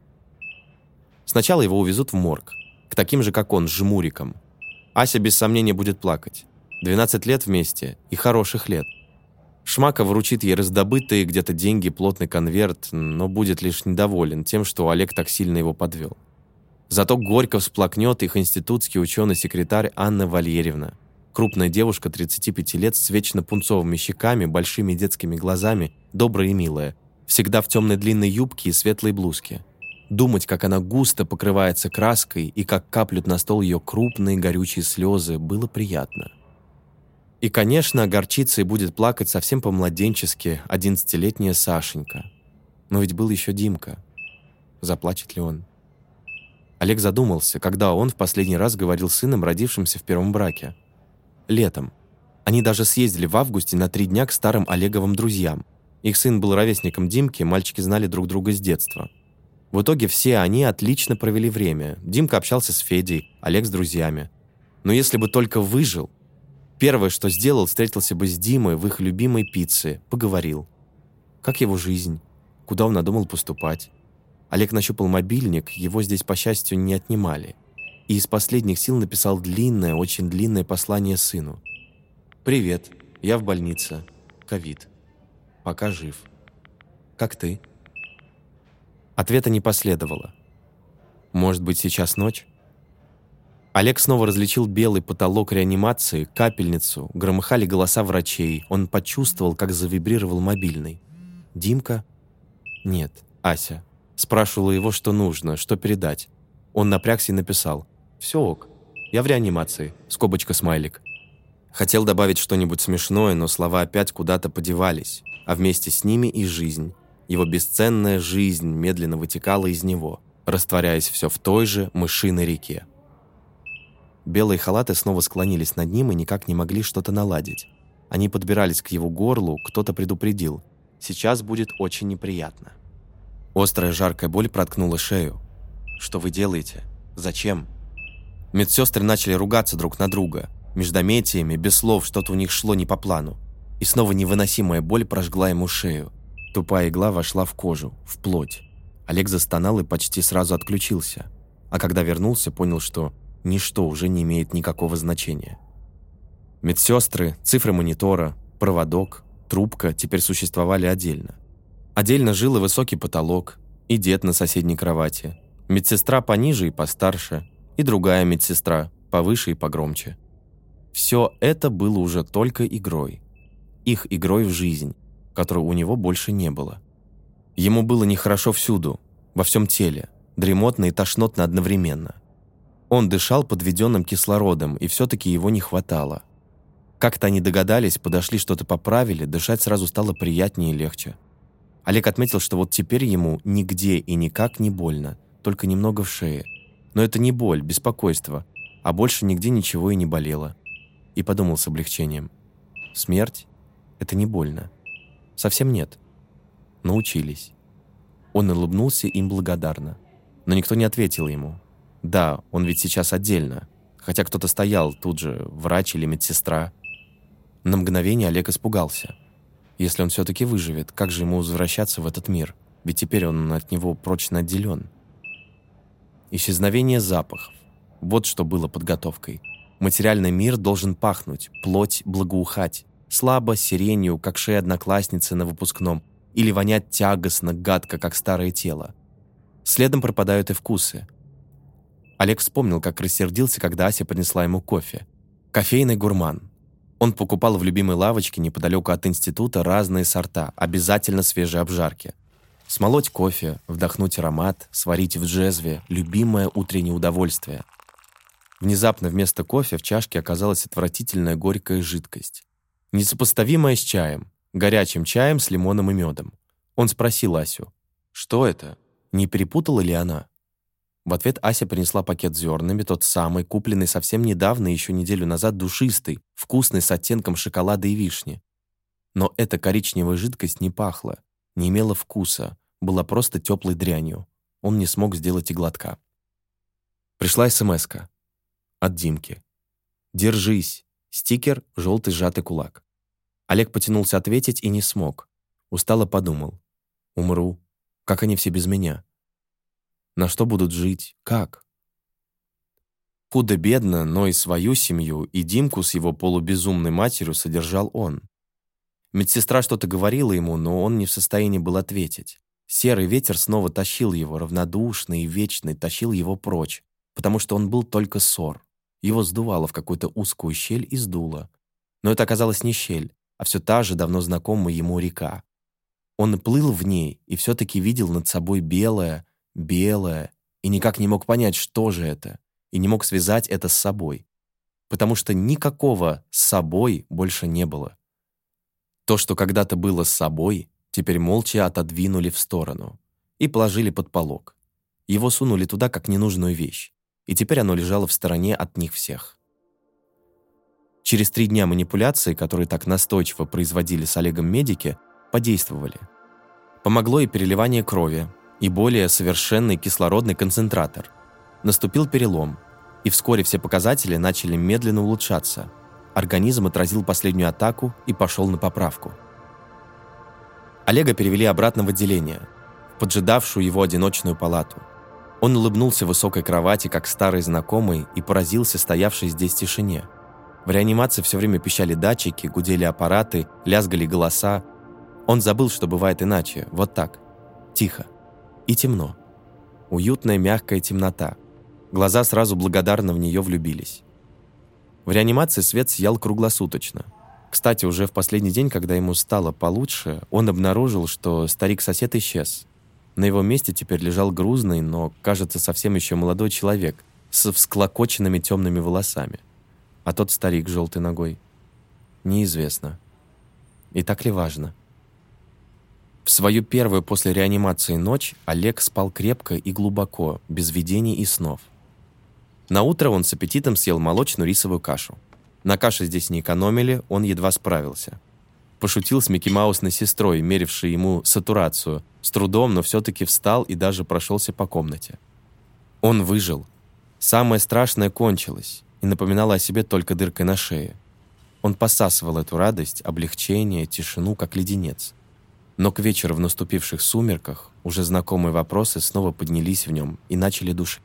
Сначала его увезут в морг, к таким же, как он, жмурикам. Ася без сомнения будет плакать. 12 лет вместе и хороших лет. Шмака вручит ей раздобытые где-то деньги, плотный конверт, но будет лишь недоволен тем, что Олег так сильно его подвел. Зато горько всплакнет их институтский ученый-секретарь Анна Вальерьевна. Крупная девушка 35 лет с вечно пунцовыми щеками, большими детскими глазами, добрая и милая. Всегда в темной длинной юбке и светлой блузке. Думать, как она густо покрывается краской и как каплют на стол ее крупные горючие слезы, было приятно. И, конечно, огорчится и будет плакать совсем по-младенчески одиннадцатилетняя Сашенька. Но ведь был еще Димка. Заплачет ли он? Олег задумался, когда он в последний раз говорил сыном, родившимся в первом браке. Летом. Они даже съездили в августе на три дня к старым Олеговым друзьям. Их сын был ровесником Димки, мальчики знали друг друга с детства. В итоге все они отлично провели время. Димка общался с Федей, Олег с друзьями. Но если бы только выжил, первое, что сделал, встретился бы с Димой в их любимой пицце, поговорил. Как его жизнь? Куда он надумал поступать? Олег нащупал мобильник, его здесь, по счастью, не отнимали. И из последних сил написал длинное, очень длинное послание сыну. «Привет, я в больнице. Ковид. Пока жив. Как ты?» Ответа не последовало. «Может быть, сейчас ночь?» Олег снова различил белый потолок реанимации, капельницу, громыхали голоса врачей. Он почувствовал, как завибрировал мобильный. «Димка?» «Нет, Ася. Спрашивала его, что нужно, что передать. Он напрягся и написал. «Все ок. Я в реанимации. Скобочка смайлик». Хотел добавить что-нибудь смешное, но слова опять куда-то подевались, а вместе с ними и жизнь. Его бесценная жизнь медленно вытекала из него, растворяясь все в той же мышиной реке. Белые халаты снова склонились над ним и никак не могли что-то наладить. Они подбирались к его горлу, кто-то предупредил. «Сейчас будет очень неприятно». Острая жаркая боль проткнула шею. «Что вы делаете? Зачем?» Медсестры начали ругаться друг на друга. Междометиями, без слов, что-то у них шло не по плану. И снова невыносимая боль прожгла ему шею. Тупая игла вошла в кожу, в плоть. Олег застонал и почти сразу отключился. А когда вернулся, понял, что ничто уже не имеет никакого значения. Медсестры, цифры монитора, проводок, трубка теперь существовали отдельно. Отдельно жил и высокий потолок, и дед на соседней кровати, медсестра пониже и постарше, и другая медсестра повыше и погромче. Все это было уже только игрой. Их игрой в жизнь, которой у него больше не было. Ему было нехорошо всюду, во всем теле, дремотно и тошнотно одновременно. Он дышал подведенным кислородом, и все-таки его не хватало. Как-то они догадались, подошли, что-то поправили, дышать сразу стало приятнее и легче. Олег отметил, что вот теперь ему нигде и никак не больно, только немного в шее. Но это не боль, беспокойство, а больше нигде ничего и не болело. И подумал с облегчением. Смерть – это не больно. Совсем нет. Научились. Он улыбнулся им благодарно. Но никто не ответил ему. Да, он ведь сейчас отдельно. Хотя кто-то стоял тут же, врач или медсестра. На мгновение Олег испугался – если он все-таки выживет, как же ему возвращаться в этот мир? Ведь теперь он от него прочно отделен. Исчезновение запахов. Вот что было подготовкой. Материальный мир должен пахнуть, плоть благоухать, слабо, сиренью, как шея одноклассницы на выпускном, или вонять тягостно, гадко, как старое тело. Следом пропадают и вкусы. Олег вспомнил, как рассердился, когда Ася принесла ему кофе. Кофейный гурман. Он покупал в любимой лавочке неподалеку от института разные сорта, обязательно свежие обжарки. Смолоть кофе, вдохнуть аромат, сварить в джезве – любимое утреннее удовольствие. Внезапно вместо кофе в чашке оказалась отвратительная горькая жидкость. Несопоставимая с чаем, горячим чаем с лимоном и медом. Он спросил Асю, «Что это? Не перепутала ли она?» В ответ Ася принесла пакет с зернами, тот самый, купленный совсем недавно, еще неделю назад, душистый, вкусный, с оттенком шоколада и вишни. Но эта коричневая жидкость не пахла, не имела вкуса, была просто теплой дрянью. Он не смог сделать и глотка. Пришла смс. От Димки. «Держись!» Стикер — желтый сжатый кулак. Олег потянулся ответить и не смог. Устало подумал. «Умру. Как они все без меня?» На что будут жить? Как? Худо-бедно, но и свою семью, и Димку с его полубезумной матерью содержал он. Медсестра что-то говорила ему, но он не в состоянии был ответить. Серый ветер снова тащил его, равнодушный и вечный, тащил его прочь, потому что он был только ссор. Его сдувало в какую-то узкую щель и сдуло. Но это оказалось не щель, а все та же давно знакомая ему река. Он плыл в ней и все-таки видел над собой белое, белое, и никак не мог понять, что же это, и не мог связать это с собой, потому что никакого «с собой» больше не было. То, что когда-то было с собой, теперь молча отодвинули в сторону и положили под полог. Его сунули туда как ненужную вещь, и теперь оно лежало в стороне от них всех. Через три дня манипуляции, которые так настойчиво производили с Олегом медики, подействовали. Помогло и переливание крови, и более совершенный кислородный концентратор. Наступил перелом, и вскоре все показатели начали медленно улучшаться. Организм отразил последнюю атаку и пошел на поправку. Олега перевели обратно в отделение, поджидавшую его одиночную палату. Он улыбнулся высокой кровати, как старый знакомый, и поразился стоявшей здесь тишине. В реанимации все время пищали датчики, гудели аппараты, лязгали голоса. Он забыл, что бывает иначе, вот так, тихо. И темно. Уютная мягкая темнота. Глаза сразу благодарно в нее влюбились. В реанимации свет сиял круглосуточно. Кстати, уже в последний день, когда ему стало получше, он обнаружил, что старик-сосед исчез. На его месте теперь лежал грузный, но, кажется, совсем еще молодой человек с всклокоченными темными волосами. А тот старик желтой ногой. Неизвестно. И так ли важно? В свою первую после реанимации ночь Олег спал крепко и глубоко, без видений и снов. На утро он с аппетитом съел молочную рисовую кашу. На каше здесь не экономили, он едва справился. Пошутил с Микки Маусной сестрой, мерившей ему сатурацию. С трудом, но все-таки встал и даже прошелся по комнате. Он выжил. Самое страшное кончилось и напоминало о себе только дыркой на шее. Он посасывал эту радость, облегчение, тишину, как леденец. Но к вечеру в наступивших сумерках уже знакомые вопросы снова поднялись в нем и начали душить.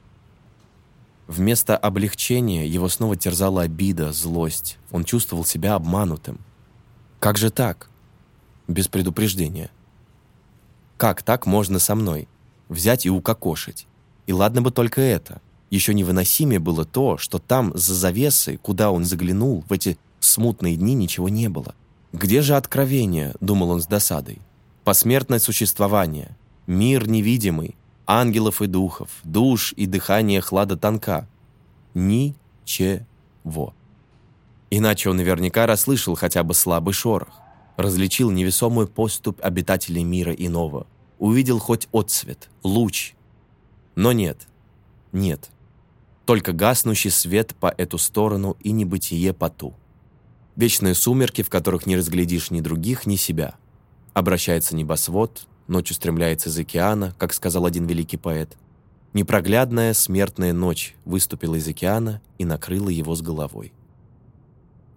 Вместо облегчения его снова терзала обида, злость. Он чувствовал себя обманутым. Как же так? Без предупреждения. Как так можно со мной? Взять и укокошить. И ладно бы только это. Еще невыносимее было то, что там, за завесой, куда он заглянул, в эти смутные дни ничего не было. «Где же откровение?» – думал он с досадой посмертное существование, мир невидимый, ангелов и духов, душ и дыхание хлада тонка. Ничего. Иначе он наверняка расслышал хотя бы слабый шорох, различил невесомую поступь обитателей мира иного, увидел хоть отсвет, луч. Но нет, нет. Только гаснущий свет по эту сторону и небытие по ту. Вечные сумерки, в которых не разглядишь ни других, ни себя – Обращается небосвод, ночью стремляется из океана, как сказал один великий поэт. Непроглядная смертная ночь выступила из океана и накрыла его с головой.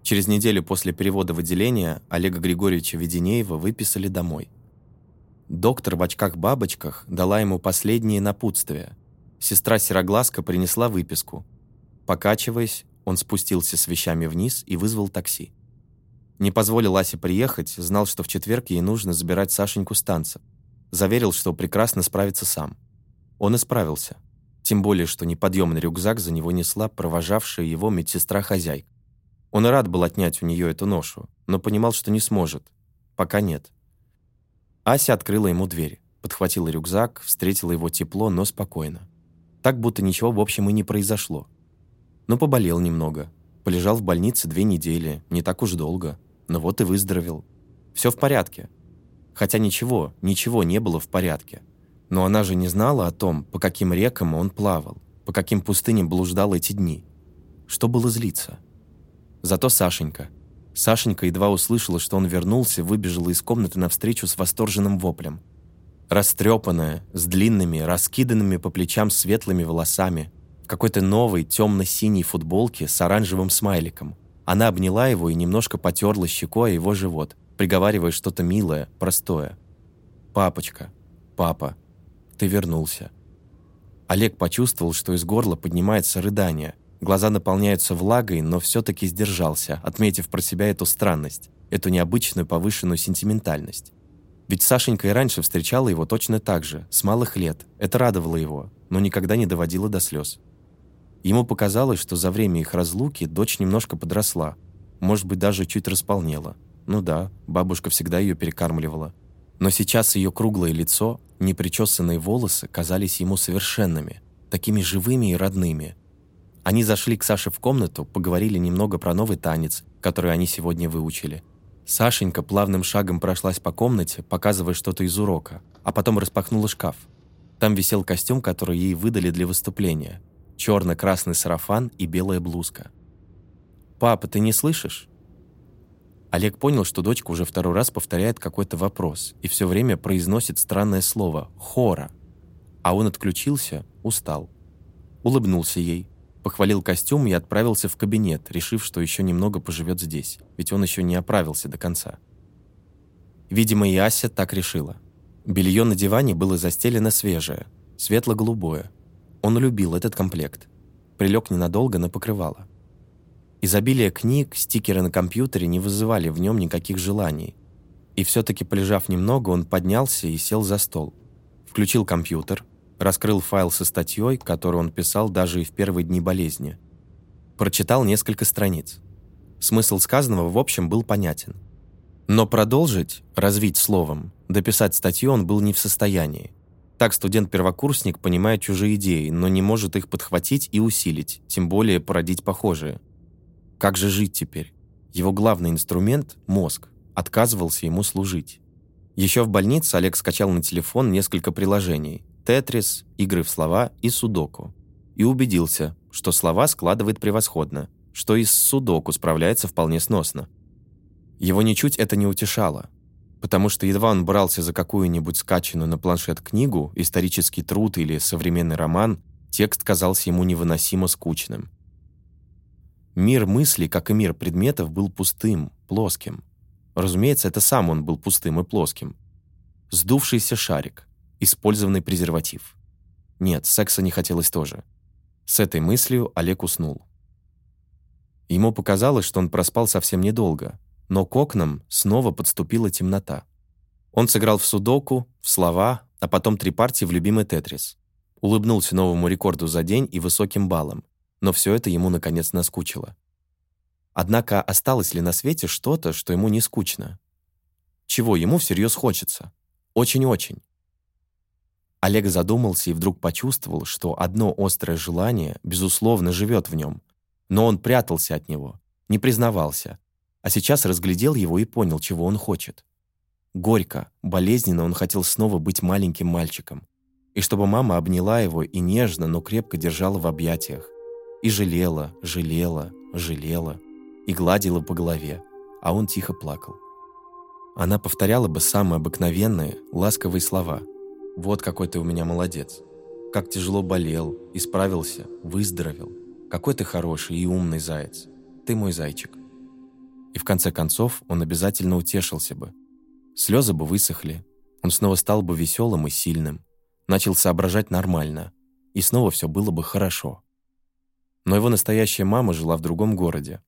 Через неделю после перевода в отделение Олега Григорьевича Веденеева выписали домой. Доктор в очках-бабочках дала ему последние напутствия. Сестра Сероглазка принесла выписку. Покачиваясь, он спустился с вещами вниз и вызвал такси. Не позволил Асе приехать, знал, что в четверг ей нужно забирать Сашеньку с танца. Заверил, что прекрасно справится сам. Он и справился. Тем более, что неподъемный рюкзак за него несла провожавшая его медсестра-хозяйка. Он и рад был отнять у нее эту ношу, но понимал, что не сможет. Пока нет. Ася открыла ему дверь, подхватила рюкзак, встретила его тепло, но спокойно. Так, будто ничего в общем и не произошло. Но поболел немного. Полежал в больнице две недели, не так уж долго. Но вот и выздоровел. Все в порядке. Хотя ничего, ничего не было в порядке. Но она же не знала о том, по каким рекам он плавал, по каким пустыням блуждал эти дни. Что было злиться? Зато Сашенька. Сашенька едва услышала, что он вернулся, выбежала из комнаты навстречу с восторженным воплем. Растрепанная, с длинными, раскиданными по плечам светлыми волосами, в какой-то новой темно-синей футболке с оранжевым смайликом. Она обняла его и немножко потерла щекой его живот, приговаривая что-то милое, простое. «Папочка, папа, ты вернулся». Олег почувствовал, что из горла поднимается рыдание. Глаза наполняются влагой, но все-таки сдержался, отметив про себя эту странность, эту необычную повышенную сентиментальность. Ведь Сашенька и раньше встречала его точно так же, с малых лет. Это радовало его, но никогда не доводило до слез. Ему показалось, что за время их разлуки дочь немножко подросла, может быть, даже чуть располнела. Ну да, бабушка всегда ее перекармливала. Но сейчас ее круглое лицо, непричесанные волосы казались ему совершенными, такими живыми и родными. Они зашли к Саше в комнату, поговорили немного про новый танец, который они сегодня выучили – Сашенька плавным шагом прошлась по комнате, показывая что-то из урока, а потом распахнула шкаф. Там висел костюм, который ей выдали для выступления. Черно-красный сарафан и белая блузка. «Папа, ты не слышишь?» Олег понял, что дочка уже второй раз повторяет какой-то вопрос и все время произносит странное слово «хора». А он отключился, устал. Улыбнулся ей, Похвалил костюм и отправился в кабинет, решив, что еще немного поживет здесь, ведь он еще не оправился до конца. Видимо, и Ася так решила. Белье на диване было застелено свежее, светло-голубое. Он любил этот комплект. Прилег ненадолго на покрывало. Изобилие книг, стикеры на компьютере не вызывали в нем никаких желаний. И все-таки, полежав немного, он поднялся и сел за стол. Включил компьютер, Раскрыл файл со статьей, которую он писал даже и в первые дни болезни. Прочитал несколько страниц. Смысл сказанного в общем был понятен. Но продолжить, развить словом, дописать статью он был не в состоянии. Так студент-первокурсник понимает чужие идеи, но не может их подхватить и усилить, тем более породить похожие. Как же жить теперь? Его главный инструмент – мозг – отказывался ему служить. Еще в больнице Олег скачал на телефон несколько приложений, Тетрис, игры в слова и судоку. И убедился, что слова складывает превосходно, что и с судоку справляется вполне сносно. Его ничуть это не утешало, потому что едва он брался за какую-нибудь скачанную на планшет книгу, исторический труд или современный роман, текст казался ему невыносимо скучным. Мир мыслей, как и мир предметов, был пустым, плоским. Разумеется, это сам он был пустым и плоским. Сдувшийся шарик, использованный презерватив. Нет, секса не хотелось тоже. С этой мыслью Олег уснул. Ему показалось, что он проспал совсем недолго, но к окнам снова подступила темнота. Он сыграл в судоку, в слова, а потом три партии в любимый тетрис. Улыбнулся новому рекорду за день и высоким баллам, но все это ему наконец наскучило. Однако осталось ли на свете что-то, что ему не скучно? Чего ему всерьез хочется? Очень-очень. Олег задумался и вдруг почувствовал, что одно острое желание, безусловно, живет в нем. Но он прятался от него, не признавался. А сейчас разглядел его и понял, чего он хочет. Горько, болезненно он хотел снова быть маленьким мальчиком. И чтобы мама обняла его и нежно, но крепко держала в объятиях. И жалела, жалела, жалела. И гладила по голове, а он тихо плакал. Она повторяла бы самые обыкновенные, ласковые слова – вот какой ты у меня молодец. Как тяжело болел, исправился, выздоровел. Какой ты хороший и умный заяц. Ты мой зайчик. И в конце концов он обязательно утешился бы. Слезы бы высохли. Он снова стал бы веселым и сильным. Начал соображать нормально. И снова все было бы хорошо. Но его настоящая мама жила в другом городе.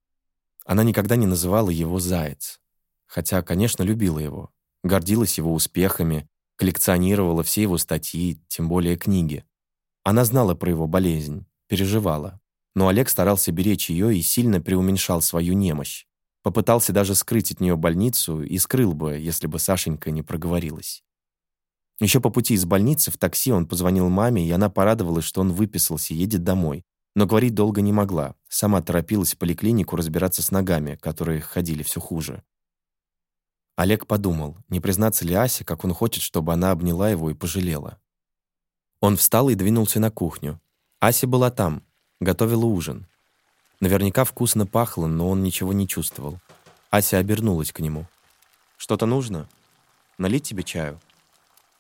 Она никогда не называла его «заяц». Хотя, конечно, любила его. Гордилась его успехами коллекционировала все его статьи, тем более книги. Она знала про его болезнь, переживала. Но Олег старался беречь ее и сильно преуменьшал свою немощь. Попытался даже скрыть от нее больницу и скрыл бы, если бы Сашенька не проговорилась. Еще по пути из больницы в такси он позвонил маме, и она порадовалась, что он выписался, едет домой. Но говорить долго не могла. Сама торопилась в поликлинику разбираться с ногами, которые ходили все хуже. Олег подумал, не признаться ли Асе, как он хочет, чтобы она обняла его и пожалела. Он встал и двинулся на кухню. Ася была там, готовила ужин. Наверняка вкусно пахло, но он ничего не чувствовал. Ася обернулась к нему. «Что-то нужно? Налить тебе чаю?»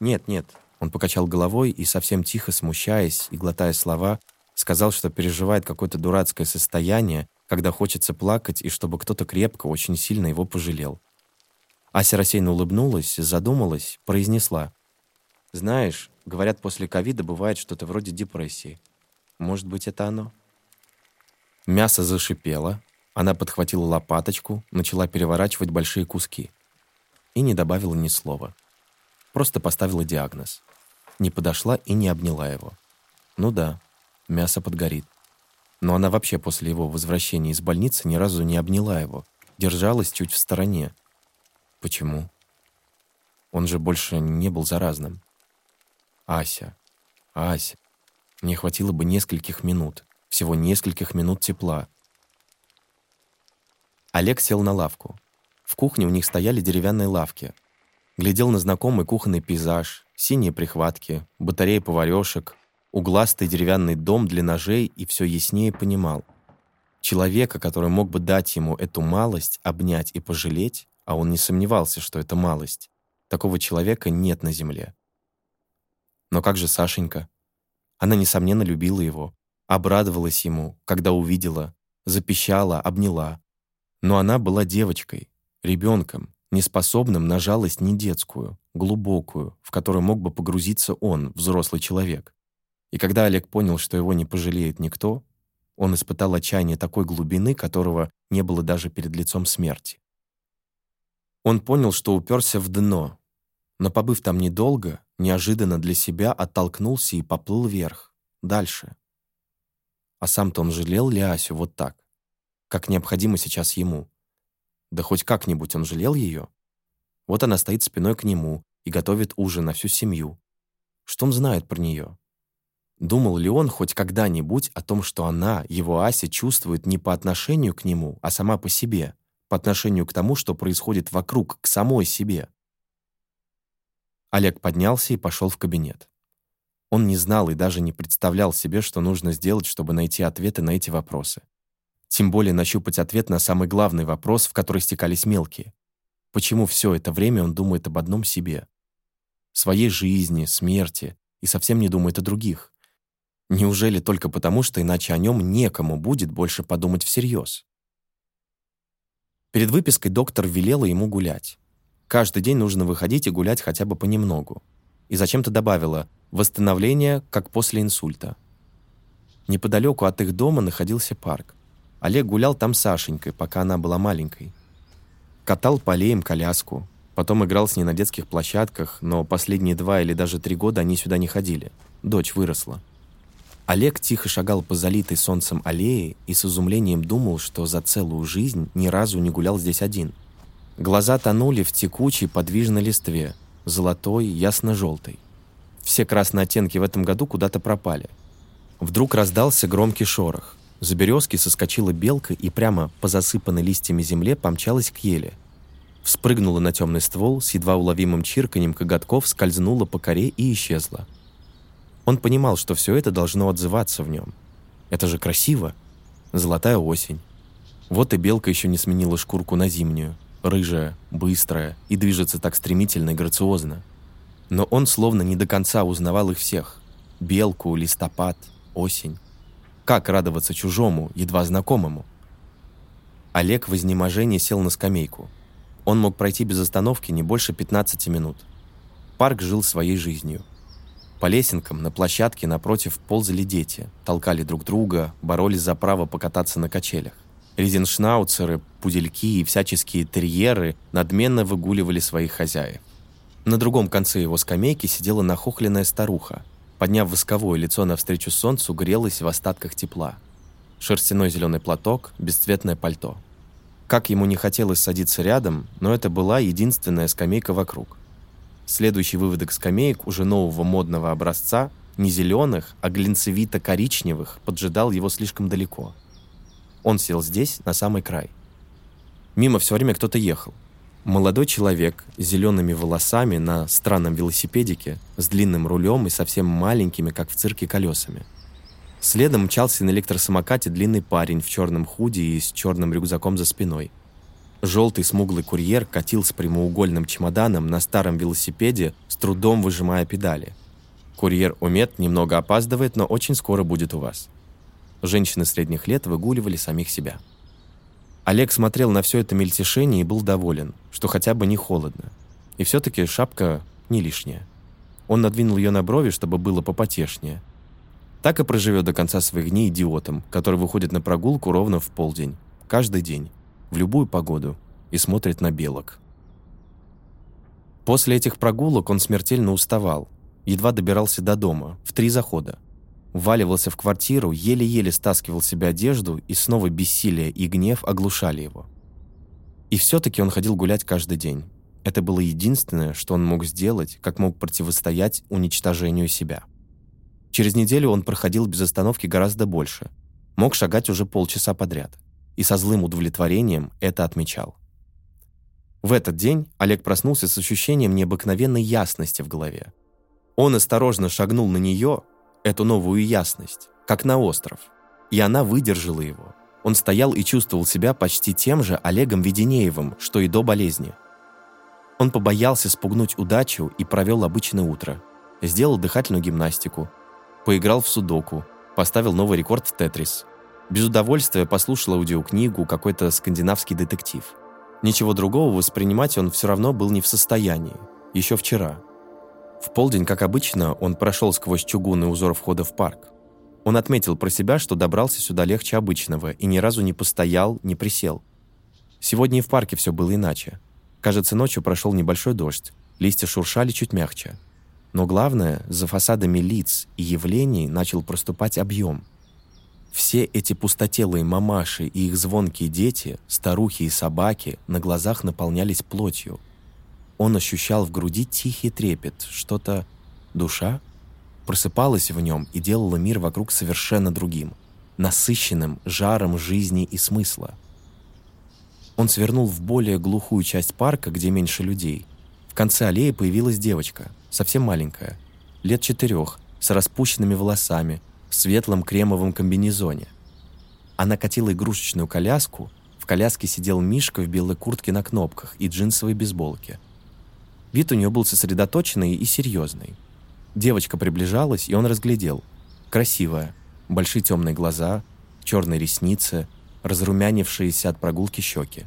«Нет, нет». Он покачал головой и, совсем тихо смущаясь и глотая слова, сказал, что переживает какое-то дурацкое состояние, когда хочется плакать, и чтобы кто-то крепко, очень сильно его пожалел. Ася рассеянно улыбнулась, задумалась, произнесла. «Знаешь, говорят, после ковида бывает что-то вроде депрессии. Может быть, это оно?» Мясо зашипело, она подхватила лопаточку, начала переворачивать большие куски. И не добавила ни слова. Просто поставила диагноз. Не подошла и не обняла его. Ну да, мясо подгорит. Но она вообще после его возвращения из больницы ни разу не обняла его, держалась чуть в стороне. Почему? Он же больше не был заразным. Ася, Ася, мне хватило бы нескольких минут, всего нескольких минут тепла. Олег сел на лавку. В кухне у них стояли деревянные лавки. Глядел на знакомый кухонный пейзаж, синие прихватки, батареи поварешек, угластый деревянный дом для ножей и все яснее понимал. Человека, который мог бы дать ему эту малость, обнять и пожалеть, а он не сомневался, что это малость, такого человека нет на земле. Но как же Сашенька? Она, несомненно, любила его, обрадовалась ему, когда увидела, запищала, обняла. Но она была девочкой, ребенком, неспособным на жалость не детскую, глубокую, в которую мог бы погрузиться он, взрослый человек. И когда Олег понял, что его не пожалеет никто, он испытал отчаяние такой глубины, которого не было даже перед лицом смерти. Он понял, что уперся в дно, но, побыв там недолго, неожиданно для себя оттолкнулся и поплыл вверх, дальше. А сам-то он жалел ли Асю вот так, как необходимо сейчас ему? Да хоть как-нибудь он жалел ее? Вот она стоит спиной к нему и готовит ужин на всю семью. Что он знает про нее? Думал ли он хоть когда-нибудь о том, что она, его Ася, чувствует не по отношению к нему, а сама по себе, по отношению к тому, что происходит вокруг, к самой себе? Олег поднялся и пошел в кабинет. Он не знал и даже не представлял себе, что нужно сделать, чтобы найти ответы на эти вопросы. Тем более нащупать ответ на самый главный вопрос, в который стекались мелкие. Почему все это время он думает об одном себе? Своей жизни, смерти, и совсем не думает о других. Неужели только потому, что иначе о нем некому будет больше подумать всерьез? Перед выпиской доктор велела ему гулять. Каждый день нужно выходить и гулять хотя бы понемногу. И зачем-то добавила «восстановление, как после инсульта». Неподалеку от их дома находился парк. Олег гулял там с Сашенькой, пока она была маленькой. Катал по аллеям коляску, потом играл с ней на детских площадках, но последние два или даже три года они сюда не ходили. Дочь выросла. Олег тихо шагал по залитой солнцем аллее и с изумлением думал, что за целую жизнь ни разу не гулял здесь один. Глаза тонули в текучей подвижной листве, золотой, ясно-желтой. Все красные оттенки в этом году куда-то пропали. Вдруг раздался громкий шорох. За березки соскочила белка и прямо по засыпанной листьями земле помчалась к еле. Вспрыгнула на темный ствол, с едва уловимым чирканьем коготков скользнула по коре и исчезла. Он понимал, что все это должно отзываться в нем. Это же красиво. Золотая осень. Вот и белка еще не сменила шкурку на зимнюю. Рыжая, быстрая и движется так стремительно и грациозно. Но он словно не до конца узнавал их всех. Белку, листопад, осень. Как радоваться чужому, едва знакомому? Олег в изнеможении сел на скамейку. Он мог пройти без остановки не больше 15 минут. Парк жил своей жизнью. По лесенкам на площадке напротив ползали дети, толкали друг друга, боролись за право покататься на качелях. Резеншнауцеры, пудельки и всяческие терьеры надменно выгуливали своих хозяев. На другом конце его скамейки сидела нахохленная старуха. Подняв восковое лицо навстречу солнцу, грелась в остатках тепла. Шерстяной зеленый платок, бесцветное пальто. Как ему не хотелось садиться рядом, но это была единственная скамейка вокруг. Следующий выводок скамеек уже нового модного образца не зеленых, а глинцевито-коричневых, поджидал его слишком далеко. Он сел здесь, на самый край. Мимо все время кто-то ехал. Молодой человек с зелеными волосами на странном велосипедике, с длинным рулем и совсем маленькими, как в цирке, колесами. Следом мчался на электросамокате длинный парень в черном худи и с черным рюкзаком за спиной. Желтый смуглый курьер катил с прямоугольным чемоданом на старом велосипеде, с трудом выжимая педали. Курьер умет, немного опаздывает, но очень скоро будет у вас. Женщины средних лет выгуливали самих себя. Олег смотрел на все это мельтешение и был доволен, что хотя бы не холодно. И все-таки шапка не лишняя. Он надвинул ее на брови, чтобы было попотешнее. Так и проживет до конца своих дней идиотом, который выходит на прогулку ровно в полдень, каждый день, в любую погоду, и смотрит на белок. После этих прогулок он смертельно уставал, едва добирался до дома, в три захода. Валивался в квартиру, еле-еле стаскивал себе одежду, и снова бессилие и гнев оглушали его. И все-таки он ходил гулять каждый день. Это было единственное, что он мог сделать, как мог противостоять уничтожению себя. Через неделю он проходил без остановки гораздо больше. Мог шагать уже полчаса подряд. И со злым удовлетворением это отмечал. В этот день Олег проснулся с ощущением необыкновенной ясности в голове. Он осторожно шагнул на нее, эту новую ясность, как на остров. И она выдержала его. Он стоял и чувствовал себя почти тем же Олегом Веденеевым, что и до болезни. Он побоялся спугнуть удачу и провел обычное утро. Сделал дыхательную гимнастику, поиграл в судоку, поставил новый рекорд в тетрис. Без удовольствия послушал аудиокнигу, какой-то скандинавский детектив. Ничего другого воспринимать он все равно был не в состоянии. Еще вчера. В полдень, как обычно, он прошел сквозь чугунный узор входа в парк. Он отметил про себя, что добрался сюда легче обычного и ни разу не постоял, не присел. Сегодня и в парке все было иначе. Кажется, ночью прошел небольшой дождь, листья шуршали чуть мягче. Но главное, за фасадами лиц и явлений начал проступать объем. Все эти пустотелые мамаши и их звонкие дети, старухи и собаки на глазах наполнялись плотью. Он ощущал в груди тихий трепет, что-то... душа? Просыпалась в нем и делала мир вокруг совершенно другим, насыщенным жаром жизни и смысла. Он свернул в более глухую часть парка, где меньше людей. В конце аллеи появилась девочка – совсем маленькая, лет четырех, с распущенными волосами, в светлом кремовом комбинезоне. Она катила игрушечную коляску, в коляске сидел Мишка в белой куртке на кнопках и джинсовой бейсболке. Вид у нее был сосредоточенный и серьезный. Девочка приближалась, и он разглядел. Красивая, большие темные глаза, черные ресницы, разрумянившиеся от прогулки щеки.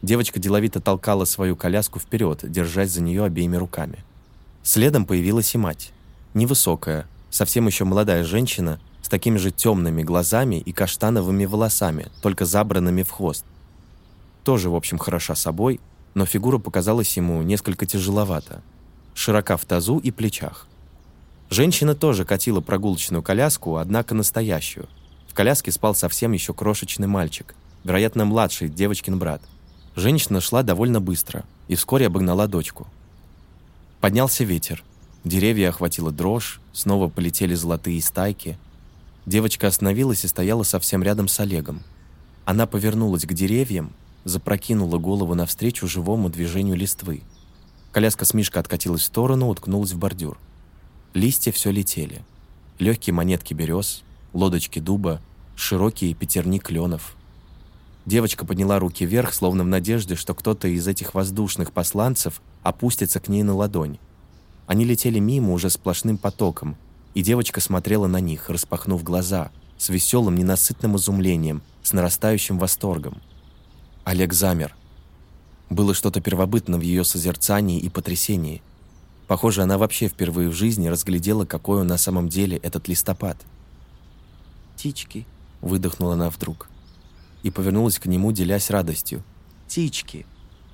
Девочка деловито толкала свою коляску вперед, держась за нее обеими руками. Следом появилась и мать. Невысокая, совсем еще молодая женщина с такими же темными глазами и каштановыми волосами, только забранными в хвост. Тоже, в общем, хороша собой, но фигура показалась ему несколько тяжеловата. Широка в тазу и плечах. Женщина тоже катила прогулочную коляску, однако настоящую. В коляске спал совсем еще крошечный мальчик, вероятно, младший девочкин брат. Женщина шла довольно быстро и вскоре обогнала дочку. Поднялся ветер. Деревья охватила дрожь, снова полетели золотые стайки. Девочка остановилась и стояла совсем рядом с Олегом. Она повернулась к деревьям, запрокинула голову навстречу живому движению листвы. Коляска с Мишкой откатилась в сторону, уткнулась в бордюр. Листья все летели. Легкие монетки берез, лодочки дуба, широкие пятерни кленов. Девочка подняла руки вверх, словно в надежде, что кто-то из этих воздушных посланцев опустится к ней на ладонь. Они летели мимо уже сплошным потоком, и девочка смотрела на них, распахнув глаза, с веселым ненасытным изумлением, с нарастающим восторгом. Олег замер. Было что-то первобытное в ее созерцании и потрясении. Похоже, она вообще впервые в жизни разглядела, какой он на самом деле этот листопад. «Птички», — выдохнула она вдруг, и повернулась к нему, делясь радостью. «Птички!»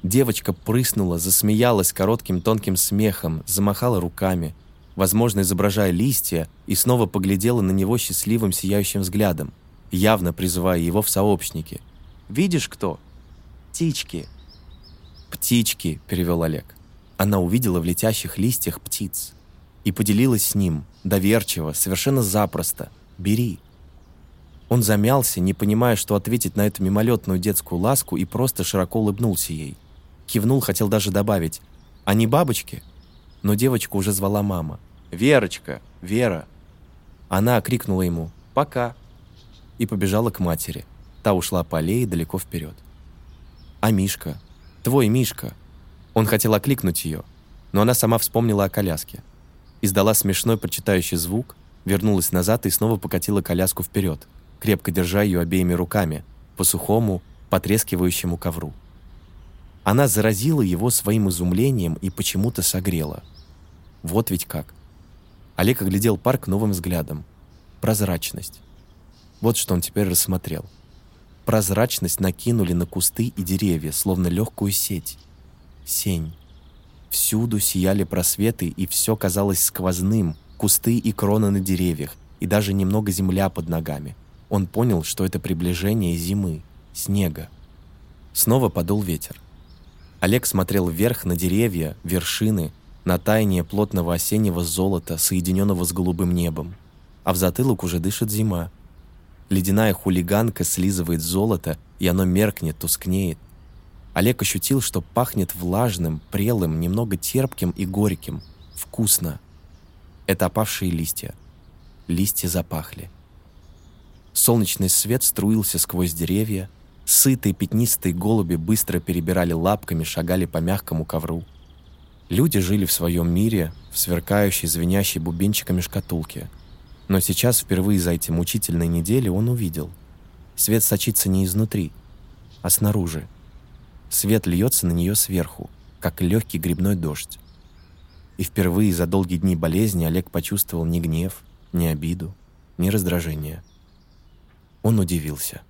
Девочка прыснула, засмеялась коротким тонким смехом, замахала руками, возможно, изображая листья, и снова поглядела на него счастливым сияющим взглядом, явно призывая его в сообщники. «Видишь кто?» «Птички». «Птички», — перевел Олег. Она увидела в летящих листьях птиц. и поделилась с ним, доверчиво, совершенно запросто. «Бери». Он замялся, не понимая, что ответить на эту мимолетную детскую ласку, и просто широко улыбнулся ей. Кивнул, хотел даже добавить «Они бабочки?» Но девочку уже звала мама. «Верочка! Вера!» Она окрикнула ему «Пока!» и побежала к матери. Та ушла по аллее далеко вперед. «А Мишка? Твой Мишка?» Он хотел окликнуть ее, но она сама вспомнила о коляске. Издала смешной прочитающий звук, вернулась назад и снова покатила коляску вперед, крепко держа ее обеими руками, по сухому, потрескивающему ковру. Она заразила его своим изумлением и почему-то согрела. Вот ведь как. Олег оглядел парк новым взглядом. Прозрачность. Вот что он теперь рассмотрел. Прозрачность накинули на кусты и деревья, словно легкую сеть. Сень. Всюду сияли просветы, и все казалось сквозным, кусты и кроны на деревьях, и даже немного земля под ногами. Он понял, что это приближение зимы, снега. Снова подул ветер. Олег смотрел вверх на деревья, вершины, на таяние плотного осеннего золота, соединенного с голубым небом. А в затылок уже дышит зима. Ледяная хулиганка слизывает золото, и оно меркнет, тускнеет. Олег ощутил, что пахнет влажным, прелым, немного терпким и горьким. Вкусно. Это опавшие листья. Листья запахли. Солнечный свет струился сквозь деревья. Сытые пятнистые голуби быстро перебирали лапками, шагали по мягкому ковру. Люди жили в своем мире, в сверкающей, звенящей бубенчиками шкатулке. Но сейчас, впервые за эти мучительные недели, он увидел. Свет сочится не изнутри, а снаружи. Свет льется на нее сверху, как легкий грибной дождь. И впервые за долгие дни болезни Олег почувствовал ни гнев, ни обиду, ни раздражение. Он удивился.